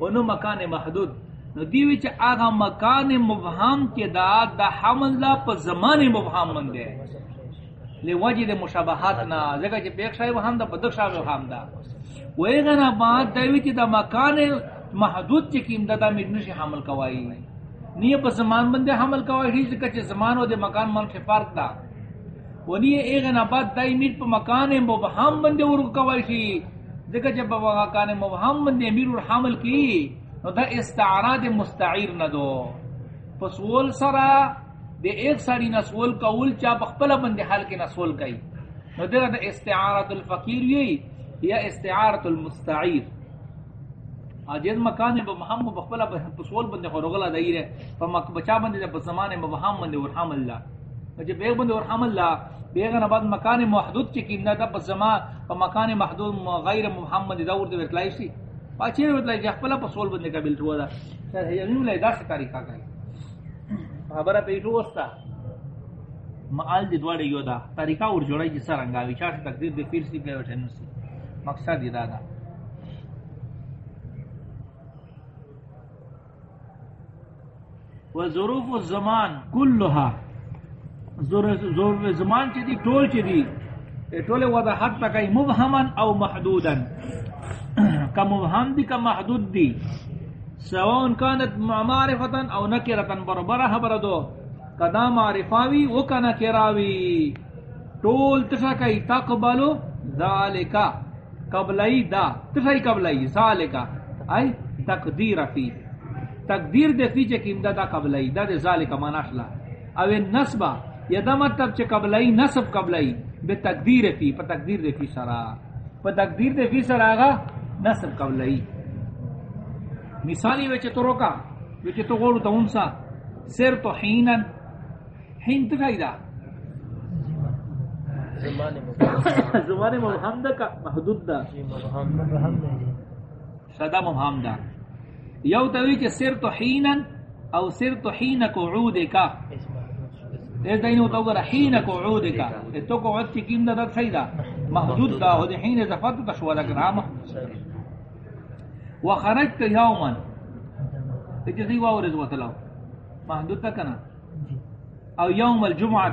[SPEAKER 1] و نو مکان محدود. نو دی وی چے آغا مکان مبہم کے دا دا حمل لا پا زمان مبہم من دے لی وجی دے مشابہات نا زگا چے پیک شای وہم دا، پا دک شای وہم دا. ویغنا بعد دیوی چے دا مکان محدود چې چکیم دا دا مدنشی حمل کوائی. نیه پا زمان بندے حمل کوائی ہی زکا زمان و دے مکان من کے فرق دا. و نیه ایغن آباد دا امیر پا مکان مبہم بندے ورگ کوائی شی. زکا چه پا مکان مبہم بندے امیر حمل کی. نو دا استعارات مستعیر ندو. پس وول سرا، دے ایک ساری نسول کول چا بخپل بندے حل کے نسول کئی. نو دا استعارات الفقیر یہی یا استعارت المستعیر. اجز مکان به محمد بخلا بسول بندے خورغلا دایره په مک بچا بندے په زمانه به محمد ور حمل الله. چې به بندے ور حمل الله بیگا نه بعد مکان محدود چې کیندا د په زمان په مکان محدود غیر محمد دور دے ورتلای شي پاچیر وتل کہ خپل په سول بندے قبل تو دا سر ہے یعنی لے داس طریقہ کا خبر پہ تو وستا مال دی دوڑے یو دا طریقہ اور جوڑائی جس رنگا وچار تقدیر دے پھر سی پہ وٹھن سی مقصد دی دا, دا و ظروف الزمان کلها ظروف الزمان چی دی؟ ٹول چی دی؟ ٹول وضا حد تک او محدودا [clears throat] کا مبہم دی، کا محدود دی. سواء كانت معرفتا او نکرتا بربرہ بردو کدا معرفاوی و کا نکراوی. ٹول تشکی تقبلو ذالکا. قبلی دا. تشکی قبلی ذالکا. ای تقدیر فی. تقدیر دے فی چے کیم دا دا قبلی دا دے ذالکا مناشلا او نصبا یا دا مطلب چے قبلی نصب قبلی بے تقدیر فی پا تقدیر دے فی سرا۔ پا تقدیر دے فی سرا آگا نصب قبلی مثالی وچے تو روکا وچے تو غورو تا انسا سر تو حینن حین تکائی دا؟ زمان [coughs] مبہم۔ دا کا محدود دا۔ صدا مبہم دا۔ یو توی چے سر تو حینن او سر تو حین قعود کا اے دینو تو گرا حین قعود کا تو قعود چی کیم دا صحیح دا محدود دا ہو دے حین زفت تشوہ دا کرام وخرجت یوما. تجزی واورز وتلو محدود تا کنا او یوم الجمعہ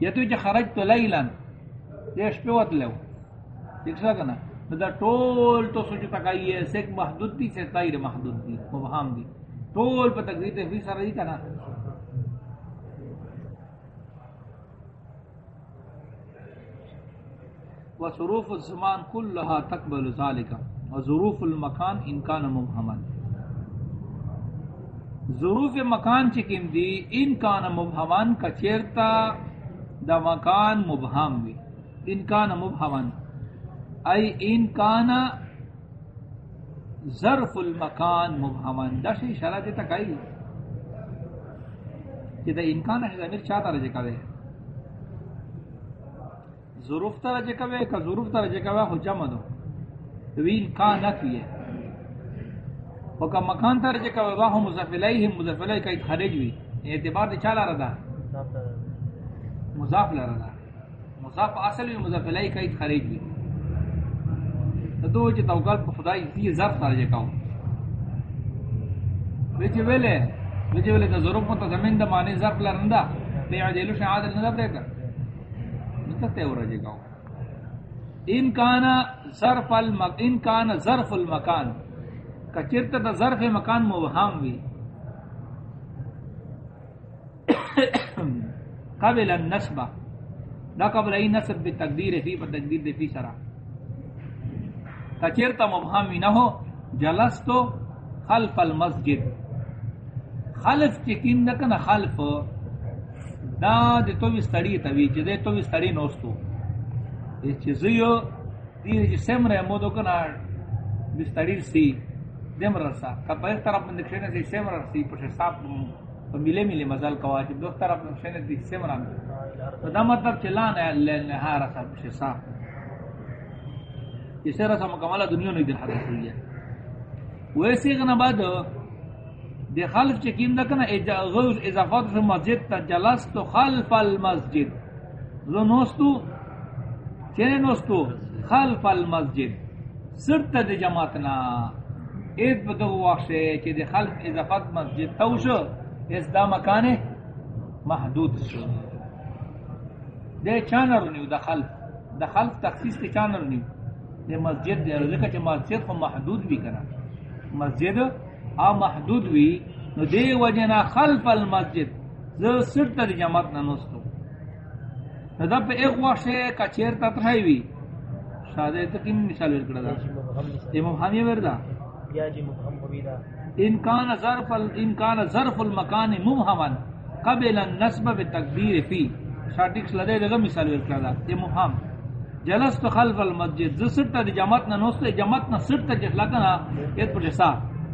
[SPEAKER 1] یا تو خرجت لیلا. دیش پہ وتلو. دیکھ سا کنا دا ٹول تو سوچ تکائی ہے، سیک محدود دی سے تایر محدود دی مبہام دی۔ ٹول پہ تقدیر تے فی سر دی کنا وصروف الزمان كلها تقبل ذلك وظروف المکان ان کان مبہمن ظروف مکان چکم دی؟ ان کان مبہمن کا چیرتا دا مکان مبہم وی ان کان مبہمن ای ان کان ظرف المکان مبہمن دا شی شرح دیتا کئی کہ دا ان کان ہے ضمیر چاہتا رجے کبے ظروف تا رجے کبے کا ظروف تا رجے کبے ہو جمع دو ویل کا نفی ہے وکا مکان تر جے کا واہ مضاف الیہ مضاف الیہ کا خارج ہوئی اعتبار دے چلا رہا مضاف لرا رہا مضاف اصل بھی مضاف الیہ کا خارج ہوئی تو جو توکل په خدائی دی ظرف تر جے کا وچ ویلے وچ ویلے دا ضرورت مت زمین دا معنی ظرف لرندا بے عدل شہادت نظر دے کر نتے اور جے کا ان کان ظرف المک ان کان ظرف المکان کچرت دا ظرف مکان مبہم وی قبل النسبہ دا قبل ای نسب بی تقدیر فی پر تقدیر دی فی سرا مبہم نہ ہو، جلستو خلف المسجد۔ خلف چکین دکن خلف، دا دی تو بھی ستڑی توی چی دی تو بھی ستڑی نوستو چیزیو دی جی سمر مودو کنا بستریر سی دمر رسا۔ کپا ایک طرف من دکشنے سی سمر سی پوش حساب پا ملے ملے مزال کوا چی دو طرف من دکشنے سی سمر تو دا مطلب چلان ہے اللہ نہا رسا پوش حساب اسے رسا مکمالا دنیا نہیں دن حدث ہوئی ہے ویسی غنا بعد دی خلف چکیم دا کنا غوز اضافات سے مسجد تا جلستو خلف المسجد زو نوستو چنے نوستو خلف المسجد سرت دے جماعتنا اید بدو وقشے چی دے خلف اضافت مسجد توشو اس دا مکان محدود شو دے چانر نیو دا خلف دا خلف تخصیص تے چانر نیو دے مسجد دے رزکا چی مسجد کو محدود بھی کرا مسجد آ محدود بھی نو دے وجنا خلف المسجد زر سرت دے جماعتنا نوستو دا پہ ایک وقت سے کچیر تا ترہائی وی۔ شادے کن مثال ورکڑا دا یہ مبہمی وردا
[SPEAKER 2] یا جی
[SPEAKER 1] ان کان ظرف ان کان ظرف المکان مبہما قبل النسب بتقدیر فی۔ شاٹکس لدے دگا مثال ورکڑا دا یہ مبہم جلست خلف المسجد ز سرتا دی جماعت نہ نوست جماعت نہ سرتا جس لگنا یہ پر جسا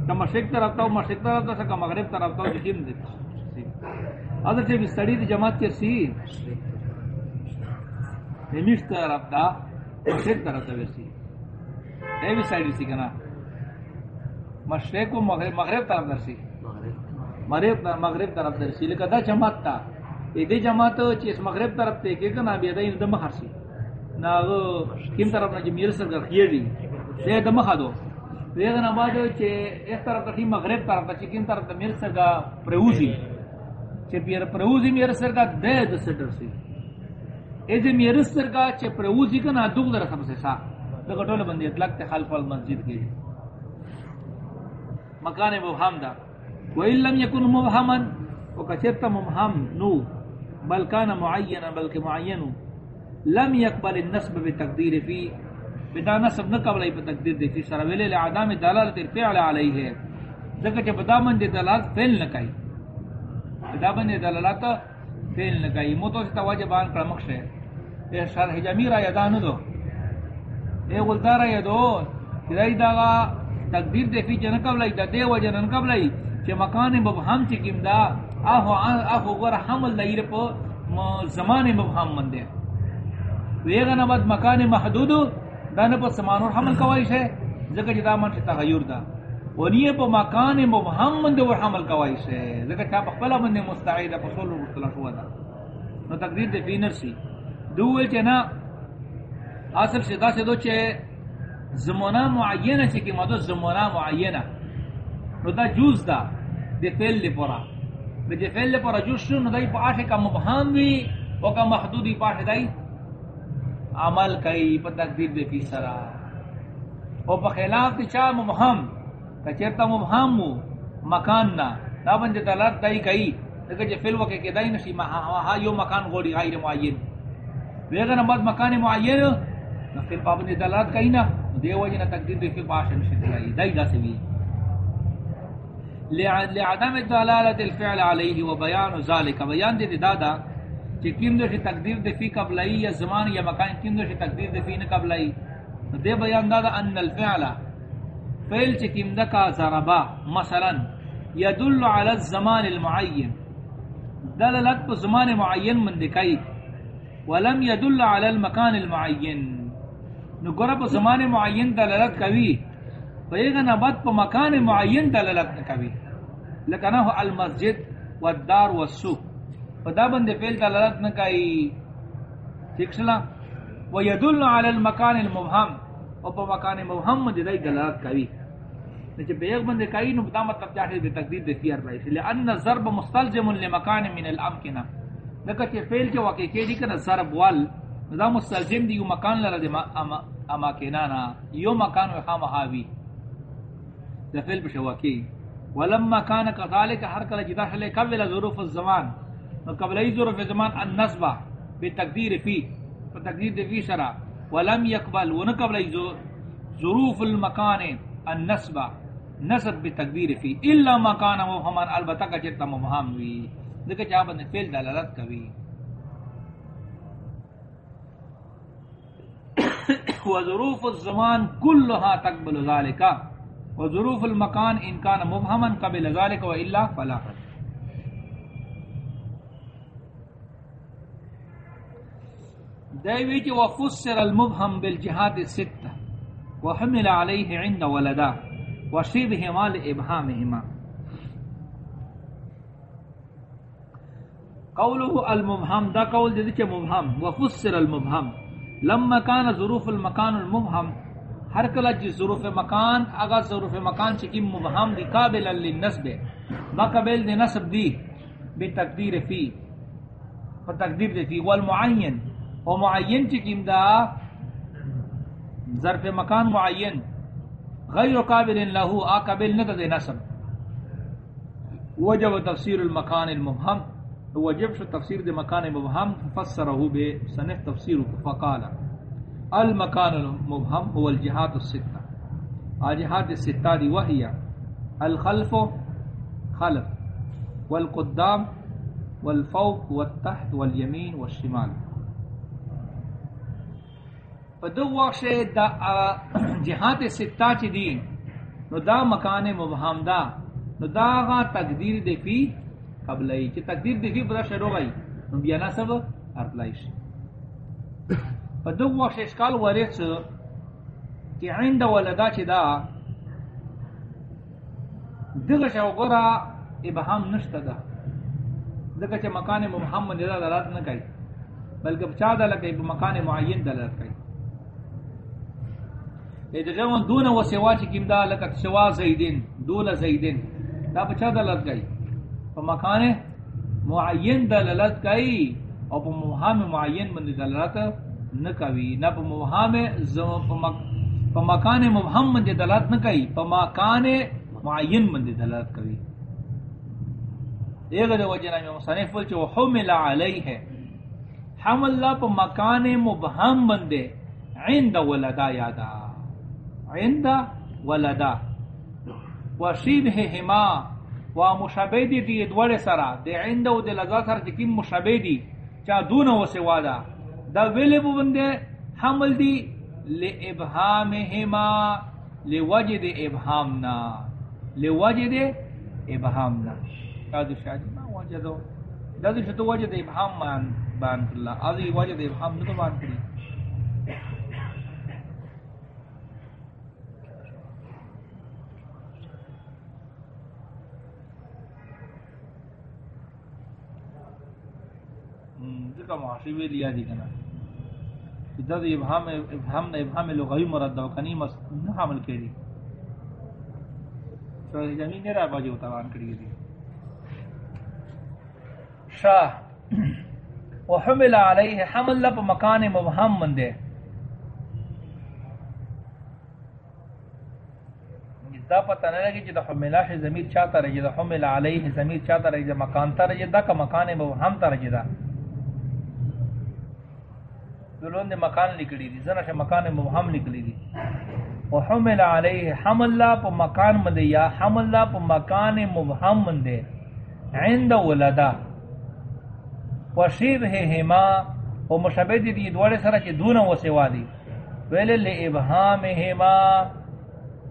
[SPEAKER 1] کما مشرق طرف تا مشرق طرف تا کما مغرب طرف تا جہیم دے حضرت بھی سڑی دی جماعت کے سی ہمیش طرف دا، مشرق طرف تا ویسی اے بھی سائیڈ سی کنا مشرق و مغرب مغرب طرف درسی مغرب مغرب طرف درسی لکه دا جماعت تا ای دی جماعت چې مغرب طرف ته کې کنه بیا دای د مخ شي نا کیم طرف نه میر سر ګر خیری دې د مخ دو دې نه بعد چې اس طرف ته مغرب طرف ته کیم طرف ته میر سر گا پروزی چې پیر پروزی میر سر گا د د سر درسی ای دې میر سر گا چې پروزی کنه دوغ در سم سے سا د غټول باندې اطلاق ته خلف المسجد کې مکان مبہم دا وَإِن لَمْ يَكُنْ مُبْهَمًا وَكَچِرْتَ مُبْهَم نو بل كان معينا بلکہ معین لم يقبل النسب بتقدیر فی بدا نسب نہ قبل ای تقدیر دی فی سر ویل لعدم دلالت الفعل علیہ ذکر کہ بدا من دی دلالت فعل نہ کئی بدا من دی دلالت فعل نہ کئی متو سے واجبان کر مخشے اے شرح جمیرہ یدان دو۔ اے ولدار یدو۔ دی دا تقدیر دے فی جن قبل ای دے وجن قبل ای کہ مکان مبہم چکیم دا اہو اہو غور حمل دیر پو زمان مبہم من دے ویگا نباد مکان محدود، دا نپا سمان اور حمل کوائش ہے ذکر جدا من سے تغیر دا ونیے پا مکان مبہم من دے اور حمل کوائش ہے ذکر چاپ اقبلا من دے مستعید پسول و مستلح ہوا دا نو تقدیر دے فی نرسی دوول چنا اصل شدا سے دو چے زمانہ معینہ چکی مدو زمانہ معینہ نو دا جوز دا دے فیل دے پورا دے فیل دے پورا جوز شو، نو دای پا آشے کا مبہم بھی او کا محدودی پا آشے دای عمل کئی پا تقدیر دے فی سرا۔ او پا خلاف دی چا مبہم کچرتا مبہم مو مکان نا۔ دا بن جے دلات دای کئی لیکن جے فیل وکے کے دای نشی ہا یو مکان غوڑی غیر معین۔ ویگن بعد مکان معین، نو فیل پابندی دلات کئی نا دیو جنا تقدیر دے فی باشن شکرائی دای دا سوی۔ لعدم دلالت الفعل علیہ و بیان ذالک۔ بیان دے دادا دا کہ کیم دے تقدیر دے فی قبلائی یا زمان یا مکان، کیم دے تقدیر دے فی نہ قبلائی. دے بیان دادا ان الفعل، فعل چکیم دکا ضربا، مثلا يدل على الزمان المعين دلالت پر زمان معین من دکائی ولم يدل على المكان المعين نو گرب زمان معین دلالت کوي فیغن ابد پا مکان معین دلالت نکوی لکنہو المسجد والدار والسوق. فدا بند فیل دلالت نکوی ٹھیک سلا ویدل علی المکان المبہم و پا مکان مبہم من دی دلالت کوی نچے بیغ بند کئی نو بدا مطلب چاہتے بے تقدیر دیتی ہر رئیس لئن الضرب مستلزم لمکان من الامکنہ۔ لکہ چے فیل کے واقع کے دی کنا ضرب وال ندا مستلزم دی یو مکان لرد اماکنانا یو مکان وخام حاوی۔ دفل بشواکی ولما كان كذلك ہر کل جدا حلے قبل ظروف الزمان۔ قبل ای ظروف الزمان النصب بتقدیر فی فتقدیر دی فی شرع ولم يقبل ون قبل ای ظروف المکان النصب، نصب بتقدیر فی الا ما كان مبهما البتہ کا چتا مبہم وی. دیکھ چا بند فعل دلالت کوي [coughs] وظروف الزمان كلها تقبل ذلك وظروف المکان ان کان مبہما قبل ذلك و الا فلا دیوی چی وفسر المبہم بالجہاد الستہ وحمل علیہ عند ولدا وشیبہما لابہامہما۔ قوله المبہم، دا قول دی چی مبہم، وفسر المبہم۔ لما کان ظروف المکان المبہم، ہر کلا جی ظروف مکان اگر ظروف مکان چکی مبہم دی قابل للنسب ما قابل دی نسب دی، بی تقدیر فی و تقدیر دی فی، والمعین۔ و معین چکی دا؟ ظرف مکان معین. غیر قابل لہو آ قابل ند دی نسب. وجب تفسیر المکان المبہم. وجب شو تفسیر دی مکان مبہم فسرہو بے سنف تفسیر فقالا المکان المبہم هو الجہات الستہ. الجہات الستہ دی وحی الخلف خلف، والقدام، والفوق، والتحت والیمین والشمال. فدو وقت دا جہات الستہ چی دی۔ نو دا مکان مبہم دا۔ نو دا غا تقدیر دے فی قبل ای۔ چی تقدیر دے فی بدا شروع گئی نو بیانا سب ارتلائش په دغه وخت اشکال ورڅ چې عند ولدا چې دا۔ دغه شو ګورا ابهام نشته ده۔ دغه چې مکان محمد دا دلالت نه کوي بلکې چا ده لکه په مکان معین دلالت کوي دغه دون و سوا چې کیم دا لکه سوا زیدین دون زیدین دا په چا دلالت کوي په مکان معین دلالت کوي او په مبهم معین باندې دلالت نه کوي نه په مبهم زم په مک په مکان مبهم باندې دلالت نه کوي په مکان معین باندې دلالت کوي دیگر وجہ نہ مصنف ول جو حمل علیہ حمل لا په مکان مبهم باندې عند ولدا یادا عند ولدا۔ وشبههما ومشابهدی دی دوړ سرا۔ د عند او د لذا سره د جی کیم مشابهدی چا دون و سوا دا دا ویلې باندې حمل دی لابهامهما لوجد ابهامنا لوجد ابهامنا قادو شاهد ما وجدو۔ دادو شتو وجد ابهام مان بان اللہ آدھی وجد ابهام نتو بان کری ذکر محاشوی لیا جی دی کنا دا دی ابهام ابهام نه ابهام لغوی مراد دا کنی مس نه حمل کړي تو زمین نه را باجو توان کړی دی شاہ، وحمل علیہ حمل لپ مکان مبہم مندے۔ دا پتہ نہ لگی جدا حملہ ہے ضمیر چاہتا رہے جدا حمل علیہ ضمیر چاہتا رہے جدا مکان تا رہے جدا کا مکان مبہم تا رہے جدا دلون دے مکان نکلی دی زنہ مکان مبہم نکلی دی وحمل علیہ حمل لپ مکان مندے یا حمل لپ مکان مبہم مندے عند ولدا. وشبههما ومشابه دي دوړې سره چې دون و سوا دی ویلے لے دي. ویل له ابهامهما.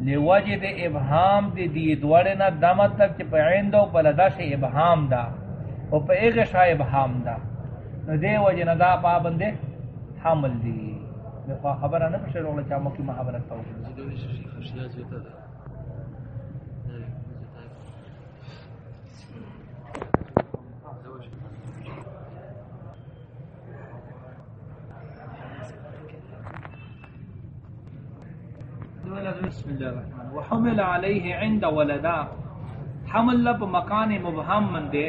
[SPEAKER 1] لوجد ابهام دي دي دوړې نه د مطلب چې په عین او بلدا شي ابهام دا. او په هغه شای ابهام دا. نو دی وجه نه دا پابند حمل دي نو خبره نه پښه وروړه چې مکه محبت تاو بسم الله الرحمن وحمل عليه عند ولدا حمل لب مکان مبهم من دے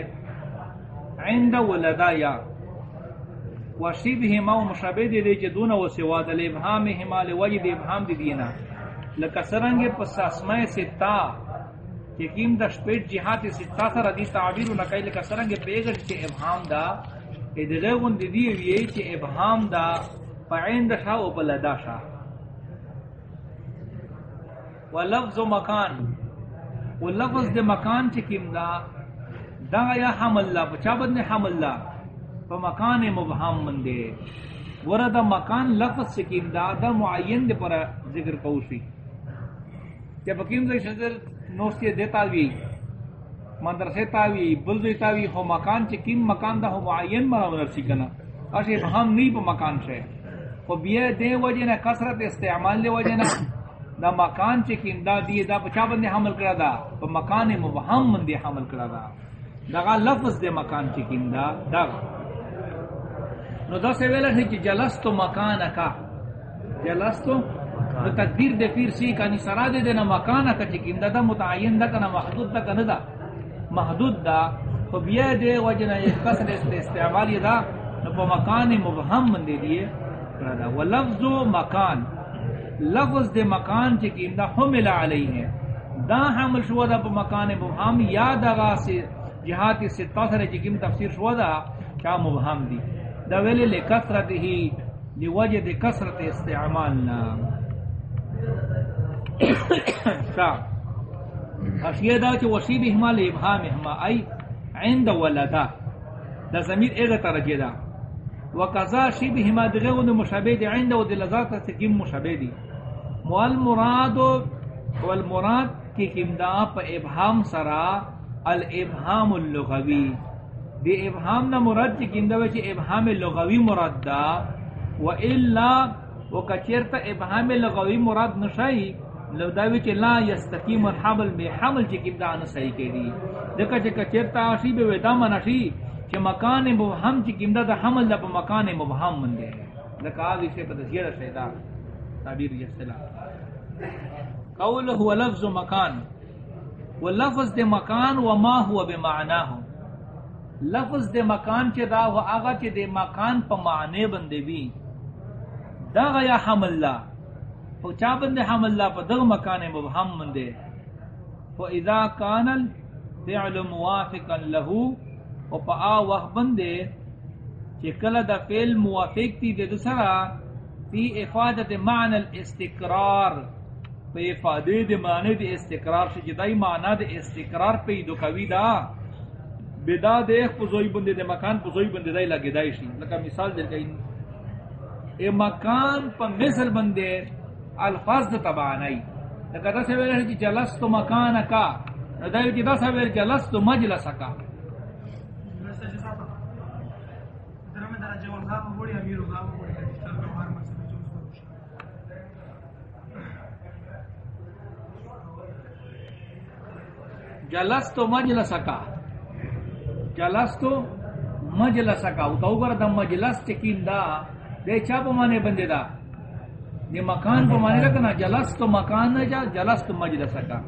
[SPEAKER 1] عند ولدا یا وشبه ما مشابه دے چې دون و سوا د ابهام همال وجد ابهام دی دینا لکه سرنګ پس اسماء ستا چې کیم د شپږ جهات ستا سره دی تعبیر لکه لکه سرنګ پیغر چې ابهام دا دغه غون دی دی وی چې ابهام دا پعند شا او بلدا شا۔ ولفظ مکان، ولفظ د مکان چې کیم دا دا یا حمل لا، بچا بدن حمل لا۔ په مکان مبهم من دے وردا مکان لفظ چې دا دا معین دے پر ذکر کوشي چې بکیم دې شجر نوستي دیتا وی مدرسه تاوی بل دی تاوی، خو مکان چې کیم مکان دا هو معین مرور شي کنه اشه بهم نی په مکان شه خو بیا دې وجه نه کثرت استعمال دی وجه نه دا مکان چې کیم دا دی دا په چا باندې حمل کړه دا په مکان مبهم باندې حمل کړه دا۔ دا لفظ دے مکان چې کیم دا دا نو دا سے ویلا ہے کہ جلستو مکانکا. جلستو؟ نو تقدیر دے پیر سی کانی سرا دے دینا مکانکا چې کیم دا دا متعین دا کنا محدود دا کنا دا. محدود دا. خو بیا دے وجنا کسر استعمال دا. نو پا مکان مبهم باندې دیئے. دا. ولفظ مکان. لفظ دے مکان چی کیم دا حمل علیہ. دا حمل شو دا پا مکان مبہم. یا دا سے جہاتی ستا سر چی کیم تفسیر شو دا. چا مبہم دی. دا ویلے لے کسرت ہی لی وجہ دے کسرت استعمالنا. [coughs] شا. اشیاء دا چی وشیب احما لے ابہام احما ای، عند ولدا دا زمیر ایغا ترجی دا وقضا شبه ما دغه مشابه دي، عند و او دلذات تکیم مشابه دي. مول مراد والمراد کی کیمدا پ ابهام سرا الابهام اللغوی دی ابهام نہ مراد کی کیمدا وچ ابهام لغوی مراد دا، و الا وکچرت ابهام لغوی مراد نشئی لو داوی چې لا یستقیم الحمل به حمل چې کیم دا نه صحیح کړي دغه چې کچرتا شی به ودا من شي چې مکان مبهم چې کیم دا د حمل د په مکان مبهم من دی لکه هغه څه په ذکر شیدا تعبیر یې اصطلاح قول هو لفظ مکان ولفظ د مکان و ما هو بمعناه لفظ د مکان چې دا و هغه چې د مکان په معنی باندې وی دا غیا حمل لا او چا باندې حمل لا په دغه مکان مبهم باندې و اذا كان الفعل موافقا له او په ا وخت باندې چې کله د فعل موافق دي د سره فی افاده معنی الاستقرار۔ په افاده د معنی د استقرار چې معنی د استقرار پیدا کوي دا۔ بدا دیکھ پزوئی بندے دے مکان پزوئی بندے دائی لگے دائی شی لکا مثال دے کئی اے مکان پا مثل بندے الفاظ دے تبانائی لکا دا سویر ہے جی جلستو مکانکا دائی جی دا سویر جلستو مجلسکا جلستو مجلسکا جلستو مجلسکا او تو گر دا مجلس چکیم دا دے چا مانے بندے دا؟ دے مکان پا مانے رکھنا جلستو مکان نا جا جلستو مجلسکا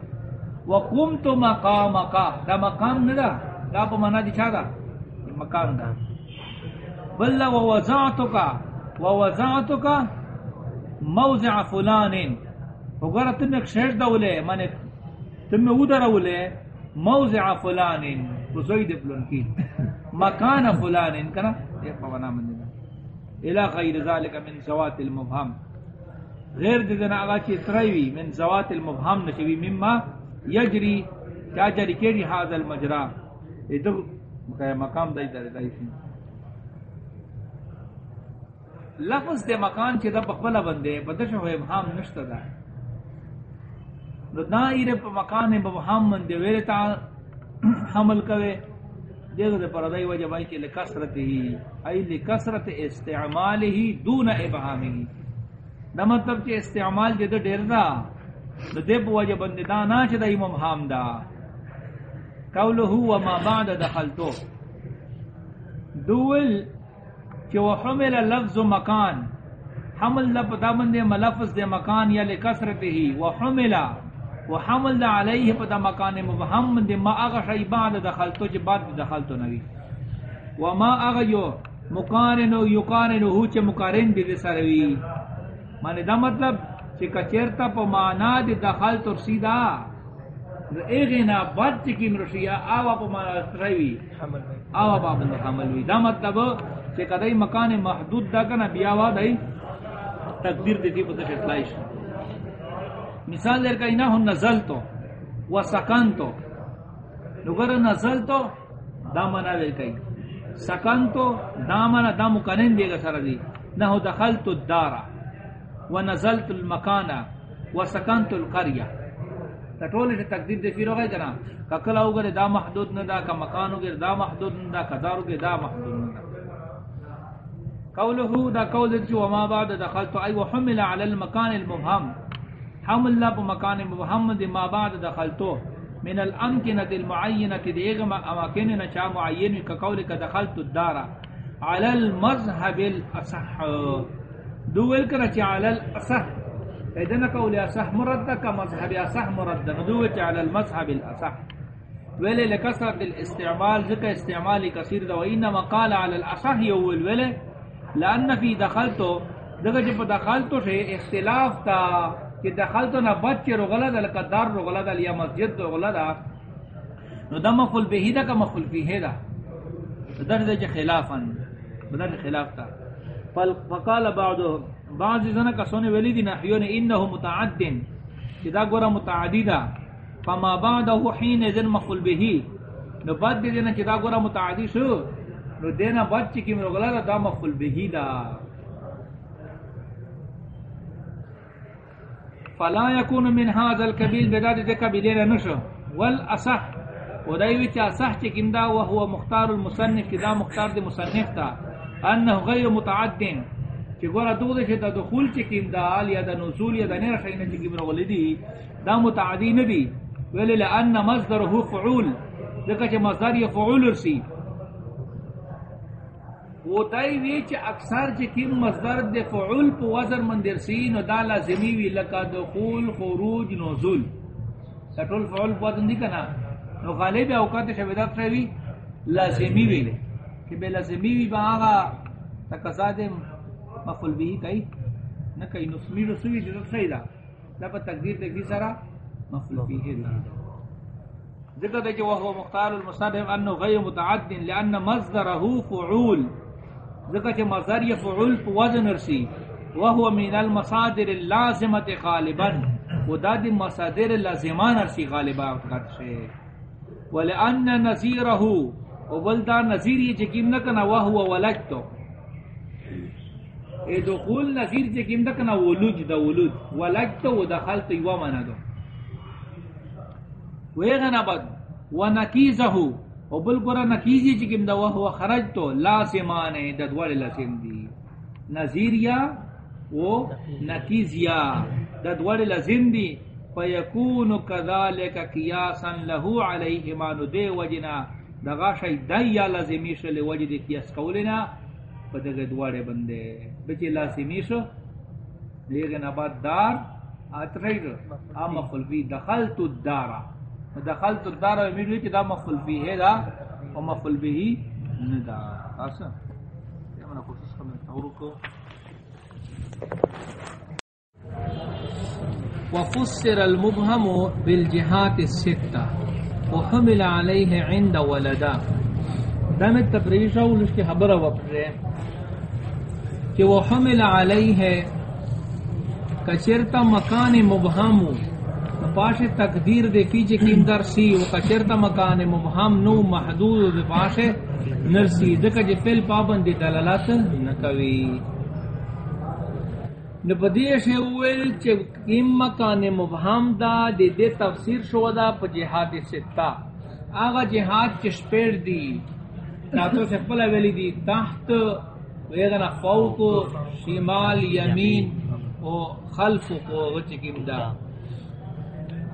[SPEAKER 1] وقومتو مقامکا دا مقام ندا دا پا مانا دی چا دا؟ مکان دا۔ کا ووزعتو کا موزع فلانین وگر تم ایک شیش دولے مانے تم او در اولے موزع فلانین بزوید کی مکان فلانین کنا یہ پوانا من دینا. الى غیر ذالک من زوات المبہم. غیر دیدن آغا چی ترائیوی من زوات المبہم نشوی، مما یجری، کیا جری کیری حاضر المجرا. ایدو مقام دائی دائی دائی سی لفظ دے مکان چی دا بقبلا بندے بدش ہوئے ابہام نشتا دا. نو دا ایرے پا مکان مبہم من دے ویرے تا حمل کرے دیکھ دے پر ادائی وجہ بائی کہ لکسرت ہی ای لکسرت استعمال ہی دون ابہام ہی دا مطلب چی استعمال دے دے دیر دا دا دے پا وجہ بندے دا نا چی دا ای مبہام دا قولہو وما بعد دخلتو دول چی وحمل لفظ مکان. حمل لفظ دا بندے ملفظ دے مکان یا لکسرت ہی وحمل. وحمل دا علیہ پتا مکان مبہم دے ما اغا شای بعد دخلتو چی بعد دخلتو نوی وما اغا یو مقارنو یقارنو ہو چی مقارن دے دے سروی. مانے دا مطلب چی کچرتا پا مانا دے دخلتو رسیدہ ایغینا بد چکی مرشیا آوا پا مانا سروی. آوا باب اللہ حمل وی. دا مطلب چی کدائی مکان محدود دا کنا بیاوا دائی تقدیر دیتی پتا شتلائش مثال در کئی نہ ہو نزل تو و سکن تو نگر نزل تو دامنا در کئی سکن تو دامنا دام کنن دے گا سر دی. نہ ہو دخل تو دارا و نزل المکانا و سکن تو القریہ تٹولی سے تقدیر دے فیرو گئے جنا ککلا ہو دا محدود نہ دا کا مکان ہو دا محدود نہ دا کدار ہو گئے دا محدود نہ دا قوله، دا قول دے وما بعد دخلت ای، وحمل على المكان المبهم. حمل اللہ پا مکان محمد ما بعد دخلتو. من الامکنة المعینة دیگم اماکننا چا معین کا قول کا دخلت الدارا على المذهب الاصح. دوول کرا چا على الاصح. ایدنا قول اصح مرد کا مذهب اصح مرد دوول چا على المذهب الاصح. ویلے لکسرت الاستعمال، ذکر استعمالی کثیر دو انما قال على الاصح یوول ویلے لان فی دخلتو، دغه چې په دخلتو شه، اختلاف تا کہ دخلتو نہ بچ رو غلط لکا دار رو غلط یا مسجد رو غلط نو دا مفل بہی دا کا مفل فیہ دا. در دے خلافا بدر خلاف تا. فقال بعضو بعض زنہ کا سونے ولی دی نحیون انہو متعدن. کہ دا گورا متعدیدہ فما بعدہو حین زن مفل بہی نو بعد دینا کہ دا گورا متعدی شو، نو دینا بچ کی مرو غلط دا مفل بہی دا. فلا يكون من هذا الكبيل بداد ذلك بلين نشو والأصح ودايوي أصح. كندا وهو مختار المصنف كدا مختار دي مصنف تا. أنه غير متعد چې ګوره دغه دې ته دخول چې کیم دا یا د نزول یا د نه شي نه چې کیم ولدي دا متعدی نه دي ویل لئن مصدره فعول. ځکه چې مصدر یې فعول ورسی و دای وی چې اکثر چې کیم مصدر د فعول په وزن من درسی نو دا لازمی وی لکه دخول خروج نزول ټول فعول په وزن دي کنه نو غالب اوقات شویدات شوی لازمی وی له کہ بے لازمی وی با آغا تقضا دے مفعول به کئی؟ نہ کئی نسمی رسوی جو صحیح دا. دا پا تقدیر دے بھی سارا مفعول به دا ذکر دے کہ وہ مختار المصادف انه غیر متعد لان مصدره فعول. ذکر کہ مصدر یہ فعول په وزن رسی وهو من المصادر اللازمه غالبا. وداد مصادر لازمان رسی غالبا وقت سے ولان نذيره وبلدا نذیر یہ چکیم نہ کنا وهو ولدتو اے دخول نذیر چکیم نہ کنا ولوج دا ولود ولدتو ودخلت یوا منا دو ویغنا بد ونکیزه وبل قرا نکیزی چکیم دا وهو خرجتو لازمان د دوال لازم دی. نذیریا و نکیزیا. د دوال لازم دی. فیکون کذالک قیاسا له علیهما نو دی وجنا. دغا شای دایا لازمی شو وجد کیاس کولینا پا دغا دوارے بندے. بچے لازمی شو. لیگن آباد دار. آترائیگ آم مخلفی دخلتو الدارا دخلتو الدارا امیدوی چی دا مخلفی ہے دا و مخلفی ہی ندا آسا یہ منا کوشش کرنے تورو کو وفسر المبهم بالجهات الستة، وحمل عليه عند ولدا دم التقریر شاول اس کی خبر وقت رہے کہ وہ حمل علیہ کچرتا مکان مبہم پاش تقدیر دے پیچھے کیم در سی وہ کچرتا مکان مبہم نو محدود دے پاش نرسی. دکا جی فیل پابندی دلالت نکوی نپدیش اویل چه کیم مکان مبہم دا دے دے تفسیر شو دا پا جہاد ستا. آغا جہاد چشپیر دی. تاتو سے پلا ویلی دی تحت ویغنا فوق شمال یمین و خلف کو غچ کیم دا.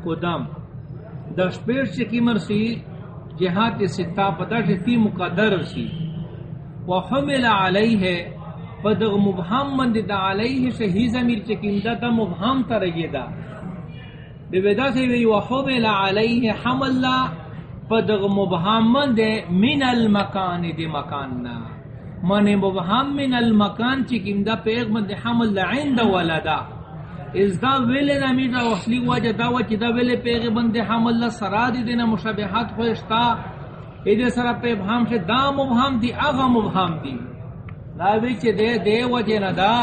[SPEAKER 1] قدام دا شپیر چکی مرسی، جہاد ستا پتا شتی مقدر سی۔ وحمل علیہ پدغ مبہم مند دا علیہ شہی زمیر چکیم دا دا مبہم ترگی دا۔ بے بیدا سے وی وحمل علیہ حمل لا پدغ مبہم مند من المکان دی مکاننا من مبہم من المکان چکیم دا پیغ مند حمل لا عند ولدا۔ از دا ویلے نامیر دا وصلی واجہ دا وچی دا ویلے پیغ مند حمل لا سرا دی دینا مشابہات خوشتا ایدے سرا پیغام سے دا مبہم دی، اغا مبہم دی. لاوی چی دے دے وجہ ندا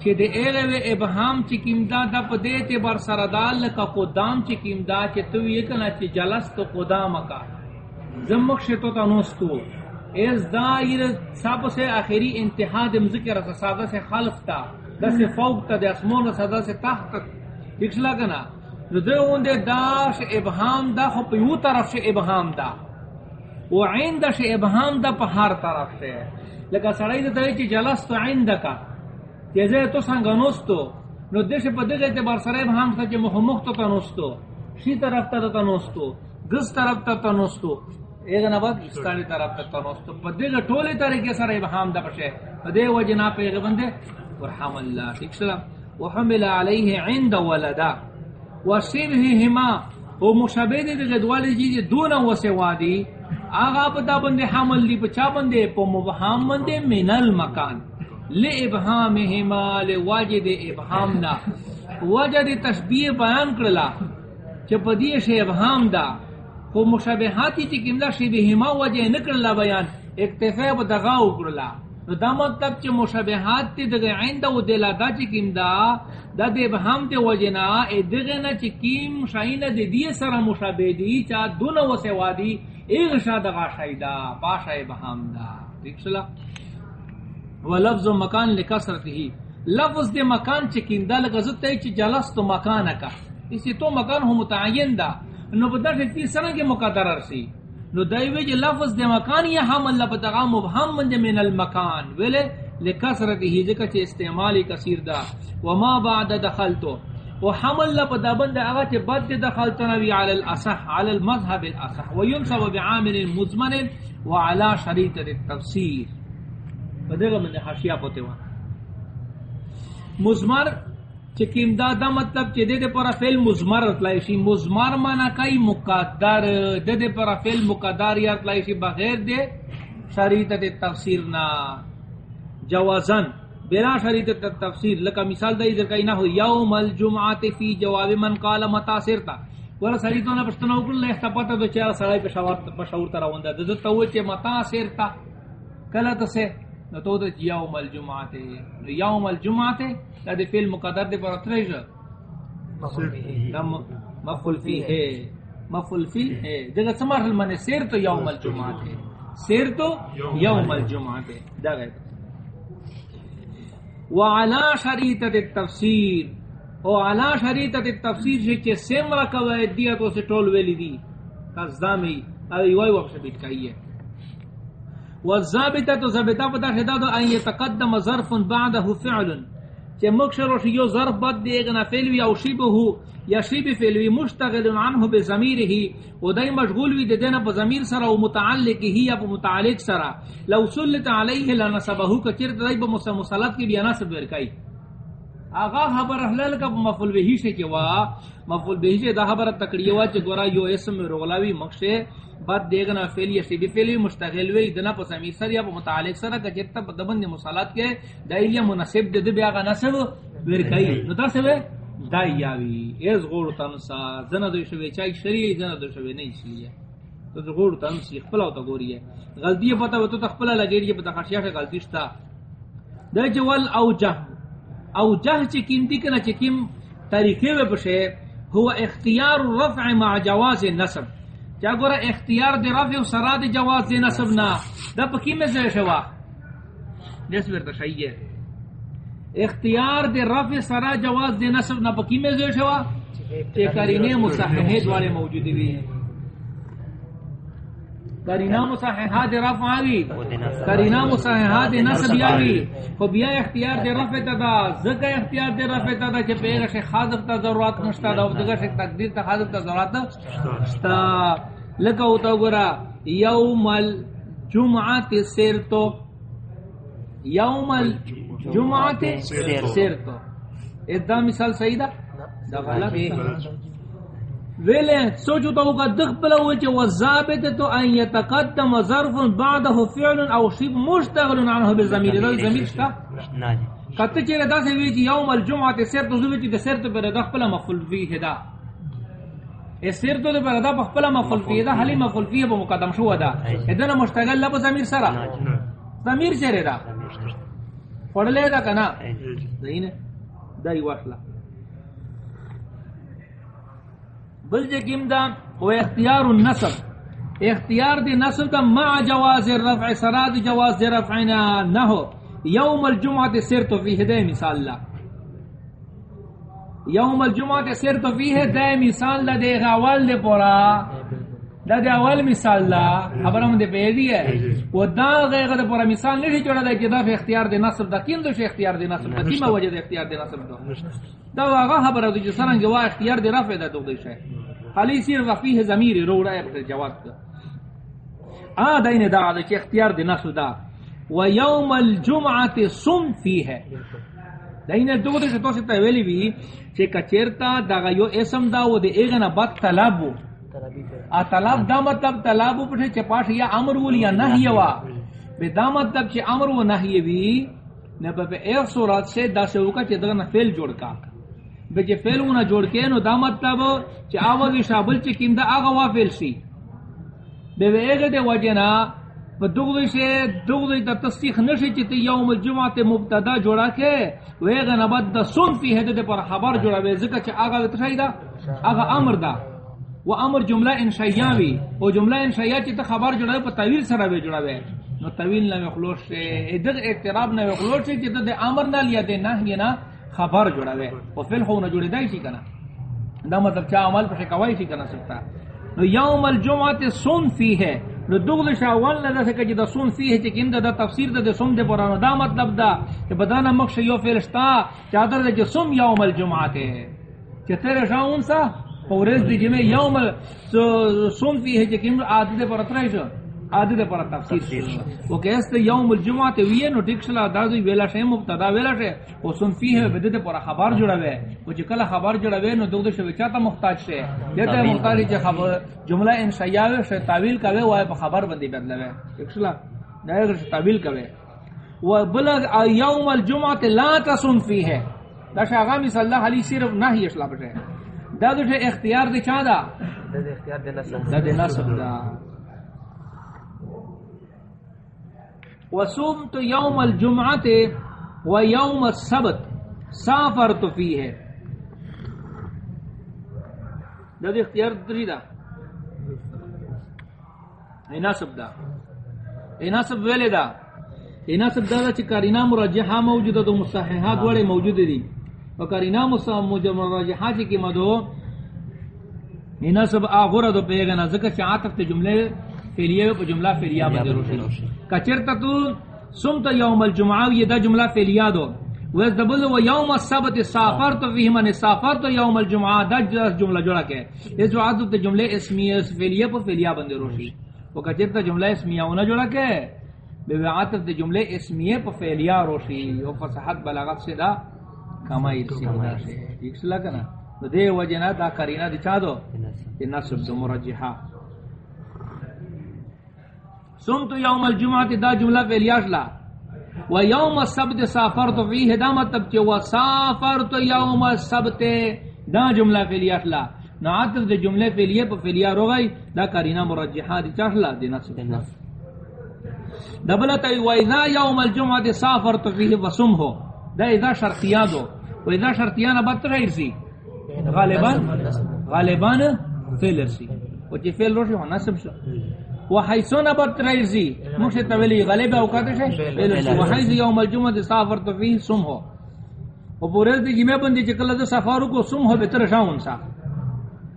[SPEAKER 1] چی دے ایغے وے ابہام چی کم دا دا پا دے تے بر سردال لکا قدام چی کم دا چی تو یہ کنا چی جلس تو قدام کا زمک شتو تا نوستو. ایز دا یہ سب سے آخری انتہا دے مذکر سا سادہ سے خلق تا. دا فوق تا دے اسمون سادہ سے تحت دکھلا کنا نو دے اون دے دا شی ابہام دا خو پیو طرف شی ابہام دا. و عین دا شی ابہام دا پا ہر طرف سے لکه سړی د دوی چې جلست عندک چې زه تو څنګه نوستو. نو دشه په دغه ته بر سره هم څه چې مخ مخ ته نوستو. شي طرف ته ته نوستو. ګس طرف ته ته نوستو. ایغه نه بعد اسکانی طرف ته ته نوستو. په دغه ټوله طریقې سره به هم د بشه په دې وجنا پیغه بنده ورحم الله ٹھیک وحمل عليه عند ولدا وشبههما ومشابه دغه دواله جی دون وسوادی آغا پتا بندے حمل لی پچا بندے پو مبہام بندے من المکان لے ابہام ہما لے واجد ابہامنا واجد تشبیح بیان کرلا چپ دیش ابہام دا پو مشابہاتی چی کمدا شبہ ہما وجہ نکرلا بیان اکتفاء بدغاو کرلا نو دا مطلب چی مشابہات تی دگا عند و دلا دا چی کمدا دا د دے ابہام تی وجنا ای دگنا چی کم شاین دی دی سر مشابہ دی چا دون و سوادی ایغ شاد غاشایدا پاشای بہام دا. ٹھیک چلا و لفظ مکان لکثرت ہی لفظ دے مکان چکیندا لگزت تے چ جلس تو مکان کا اسی تو مکان ہو متعین دا. نو بدا تی سنہ کے مقدر سی نو دایوی جے لفظ دے مکان یہ ہم اللہ پتہ مبہم من من المکان. ویلے لکثرته ذکر چ استعمال کثیر دا وما بعد دخلتو. وحمل لبدا بند اغا چ بعد دخلت نبی علی الاصح، علی المذهب الاصح. وينصب بعامل مزمن وعلى شريط التفسير بدغه من حاشیہ پته وا مزمر چکیم دا دا مطلب چی دے دے پورا فیل مزمر اطلائشی مزمر مانا کئی مقدر، دے دے پورا فیل مقدر یا اطلائشی بغیر دے شریط دے تفسیر نا جوازن. بلا شریط دے تفسیر لکا مثال دا ادھر کئی نا ہو یوم الجمعات فی جواب من قال متاثر تا. ورہ سریطو نا پشتنا اکل لے اختپاتا دو چیارا سرائی پشاور تا روندہ دو تو چے متاثر تا. کلا تو نو تو دے یوم الجمعات یوم الجمعات دا دے فیل مقدر دے پر اتریج
[SPEAKER 2] مفعول
[SPEAKER 1] دا مفعول فی ہے مفعول فی ہے جگہ سمار من سیر تو یوم الجمعات ہے سیر تو یوم الجمعات ہے دا گئے وعلا شریطت التفسیر او علا شریطت التفسیر سے چے سیم رکوہ دیا تو سے ٹول ویلی دی کازدامی اوی وائی وقت بیت کئی ہے والضابطه تو ضابطه پتہ شدا تو ان يتقدم ظرف بعده فعل. کہ مکشر و شیو ظرف بعد دے گنا فعل وی او شیبه یا شیب فعل وی مشتغل عنه بضمیره و دای مشغول وی دینه په ضمیر سره او متعلق ہی یا په متعلق سره. لو سلط علیہ لنسبه کچر دای په مسلط کی بیا نصب ورکای. آغا خبر احلال کا مفعول به سے کہ وا؟ مفعول به سے دا خبر تکڑی وا چ گورا یو اسم رغلاوی مخشے بعد دیگنا فعل یا سی فعل مشتغل وی دنا پس امیر سر یا متعلق سر کا جتا دبن مصالات کے داییا مناسب دے بیا غا نسب ور کئی. نو تا سبے؟ دایاوی از غور تنسا زنا دو شوی چای شری زنا دو شوی نہیں سی تو غور تنسی خپل او تا گوری ہے. غلطی پتہ تو تخپل لگی یہ پتہ خشیا غلطی شتا دای جوال او جہ او جہ چ کینتی کنا چ کیم طریقے و هو اختیار الرفع مع جواز النسب چا گورا اختیار دے رفع و سرا دے جواز دے نصب دا پکی میں زیر شوا. ورد شئی ہے اختیار دے رفع سرا جواز نصب پکی میں زیر شوا؟ چے کرینے مصححے دوارے موجودی بھی ہیں. کرینا مصححہ دے رفع آوی. کرینا مصححہ دے نصب آوی خو بیا اختیار دے رفع تدا زکا اختیار دے رفع تدا چے پیغا شے خاضب تا ضرورات نشتا دا شے تقدیر تا خاضب تا ضرورات لکا ہوتا گورا یوم الجمعات سیرتو یوم الجمعات سیرتو ادھا مثال صحیح دا؟ دا غلط ویلے سوچو تو کا دغ بلا ہوئے چے وضابط تو ان یتقدم ظرف بعده فعل او شیب مشتغل عنه بالضمیر. دا ضمیر شتا؟ کتے چے دا سے وی چے یوم الجمعہ سیر تو زوی چے سیر تو پر دغ بلا مفعول فی دا. اے سیر تو پر دا بخلا مفعول فی دا حلی مفعول فی بو مقدم شو دا. ادنا مشتغل لب ضمیر سرا. ضمیر چرے دا. پڑھلے دا کنا. دین دای واشلا. بل جگیم دا و اختیار النصب اختیار دی نصب دا مع جواز الرفع سراد جواز دی رفعنا نہو یوم الجمعہ سرت فیہ دے مثال لا. یوم الجمعہ سرت فیہ دے مثال لا دے غاول دے پورا. دا دے اول مثال لا. خبر ہم دے پیدی ہے. و دا غیغ دے پورا مثال نہیں چوڑا دے کہ دا فی اختیار دے نصب دا. کین دو شی اختیار دے نصب دا؟ کیما وجہ دے اختیار دے نصب دا؟ دا واغا خبر ہے جو سرنگ وا اختیار دے رفع دا دو دے شے. خالی سیر رفیہ ضمیر رو رہا ہے جواب کا آ دین دا دا چ اختیار دے نصب دا۔ و یوم الجمعہ سم فی ہے۔ دین دو دے تو سے ویلی بھی چ کچرتا دا یو اسم دا و دے ایگنا بد طلب۔ ا طلب دا مطلب طلب پٹھے چ پاٹ یا امر ول یا نہی وا۔ بے دا مطلب چ امر و نہی وی نہ بے ایک صورت سے دا سے کا چ دغنا فعل جوڑ کا۔ بے جے فعل نہ جوڑ کے نو دا مطلب چ اواز شابل چ کیندا اغا وا فعل سی۔ بے ویگے دے وجنا بدغدی سے دغدی دا تصدیق نشی چ تی یوم الجمعہ تے مبتدا جوڑا کے ویگا نہ بد سن فی ہدے پر خبر جوڑا وے ذکر چ اغا تشیدا اغا امر دا۔ و امر جملہ انشائیہ وی، او جملہ انشائیہ چی تا خبر جڑا پا طویل سرا وی جڑا وی نو طویل نہ خلوص سے ادھر اعتراب نہ خلوص سے چی تا امر نہ لیا دے نہ یہ نہ خبر جڑا وی و فی الخو نہ جڑے دائی چی کنا دا مطلب چا عمل پر شکوائی چی کنا سکتا نو یوم الجمعہ تے سن فی ہے نو دغل شاول لدا سے کہ دا سن فيه چې کیند دا تفسیر دا سم دے پرانو دا مطلب دا کہ بدانا مخش یو فیلشتا چادر دے چې سم یوم الجمعه تے چې تیرے شاون سا پورز دی جمع یوم سن فيه چې کیند عادت پر اترائشو عادت پر تفسیر دے وہ کہ اس یوم الجمعہ تے وی نو ٹکسلا دا دی ویلا شے مبتدا ویلا شے او سن فيه بدت پر خبر جڑا وے۔ او کلا خبر جڑا وے نو دغه شو چاته محتاج شے دته محتاج چې خبر جملہ انشاء وے شے تعویل کاوے وای په خبر باندې بدلوے ٹکسلا دا اگر تعویل کاوے و بلغ یوم الجمعہ لا تصن فيه دا شاغا مثال اللہ علی صرف نہی اسلا بٹے دا دے اختیار دے چا دا؟
[SPEAKER 2] دا اختیار دے
[SPEAKER 1] دے نصب دا۔ وصومت يوم الجمعة ويوم السبت سافرت فيه دا دے اختیار دری دا۔ اناسب دا۔ اناسب ویلے دا۔ اناسب دا دا چی کارینا مراجحہ موجود دا مصححات وڑے موجود دی۔ و کارینا مراجحہ چی کی مدو اناسب آغورا دو پیگنا ذکر چی عاطف تے جملے فعلیہ پا جملہ فعلیہ بندے روشی کچرتا تو سمت یوم الجمعہ یہ دا جملہ فعلیہ دو. ویس دبل و یوم السبت سافرت فیہ من سافرت یوم الجمعہ دا جملہ جوڑا کے. اس جو عادت تے جملے اسمیہ فعلیہ پا فعلیہ بندے روشی وہ کچرتا جملہ اسمیہ ہونا جوڑا کے. بے عاطف دے جملے اسمیہ پا فعلیہ روشی و فصحت بلاغت سے دا کمائی ہونا سے ٹھیک سلا کنا. دے وجنا دا کرینہ دی چاہ دو نصب دو مرجحہ. سمت یوم الجمعہ دا جملہ فعلیہ لا. و یوم السبت سافرت فیہ دا مطلب چے و سافرت یوم السبت. دا جملہ فعلیہ لا. نعاتف دے جملے فعلیہ پا فعلیہ رو گئی دا کرینہ مرجحہ دی چاہ لا دی نصب دبلتا و اذا یوم الجمعہ سافرت فیہ وسم ہو دا اذا شرطیہ دو. و اذا شرطیہ نبت رہی سی. غالبان غالبان فعل سی. و چی فعل روشی ہو نصب شو. و حیثون بر تریزی. مکش تولی غلیب اوقات ہے؟ و حیث یوم الجمعہ سافر تو فی سم ہو. و پورز دی جمعہ بندی چکل دا سفارو کو سم ہو بتر شاون سا.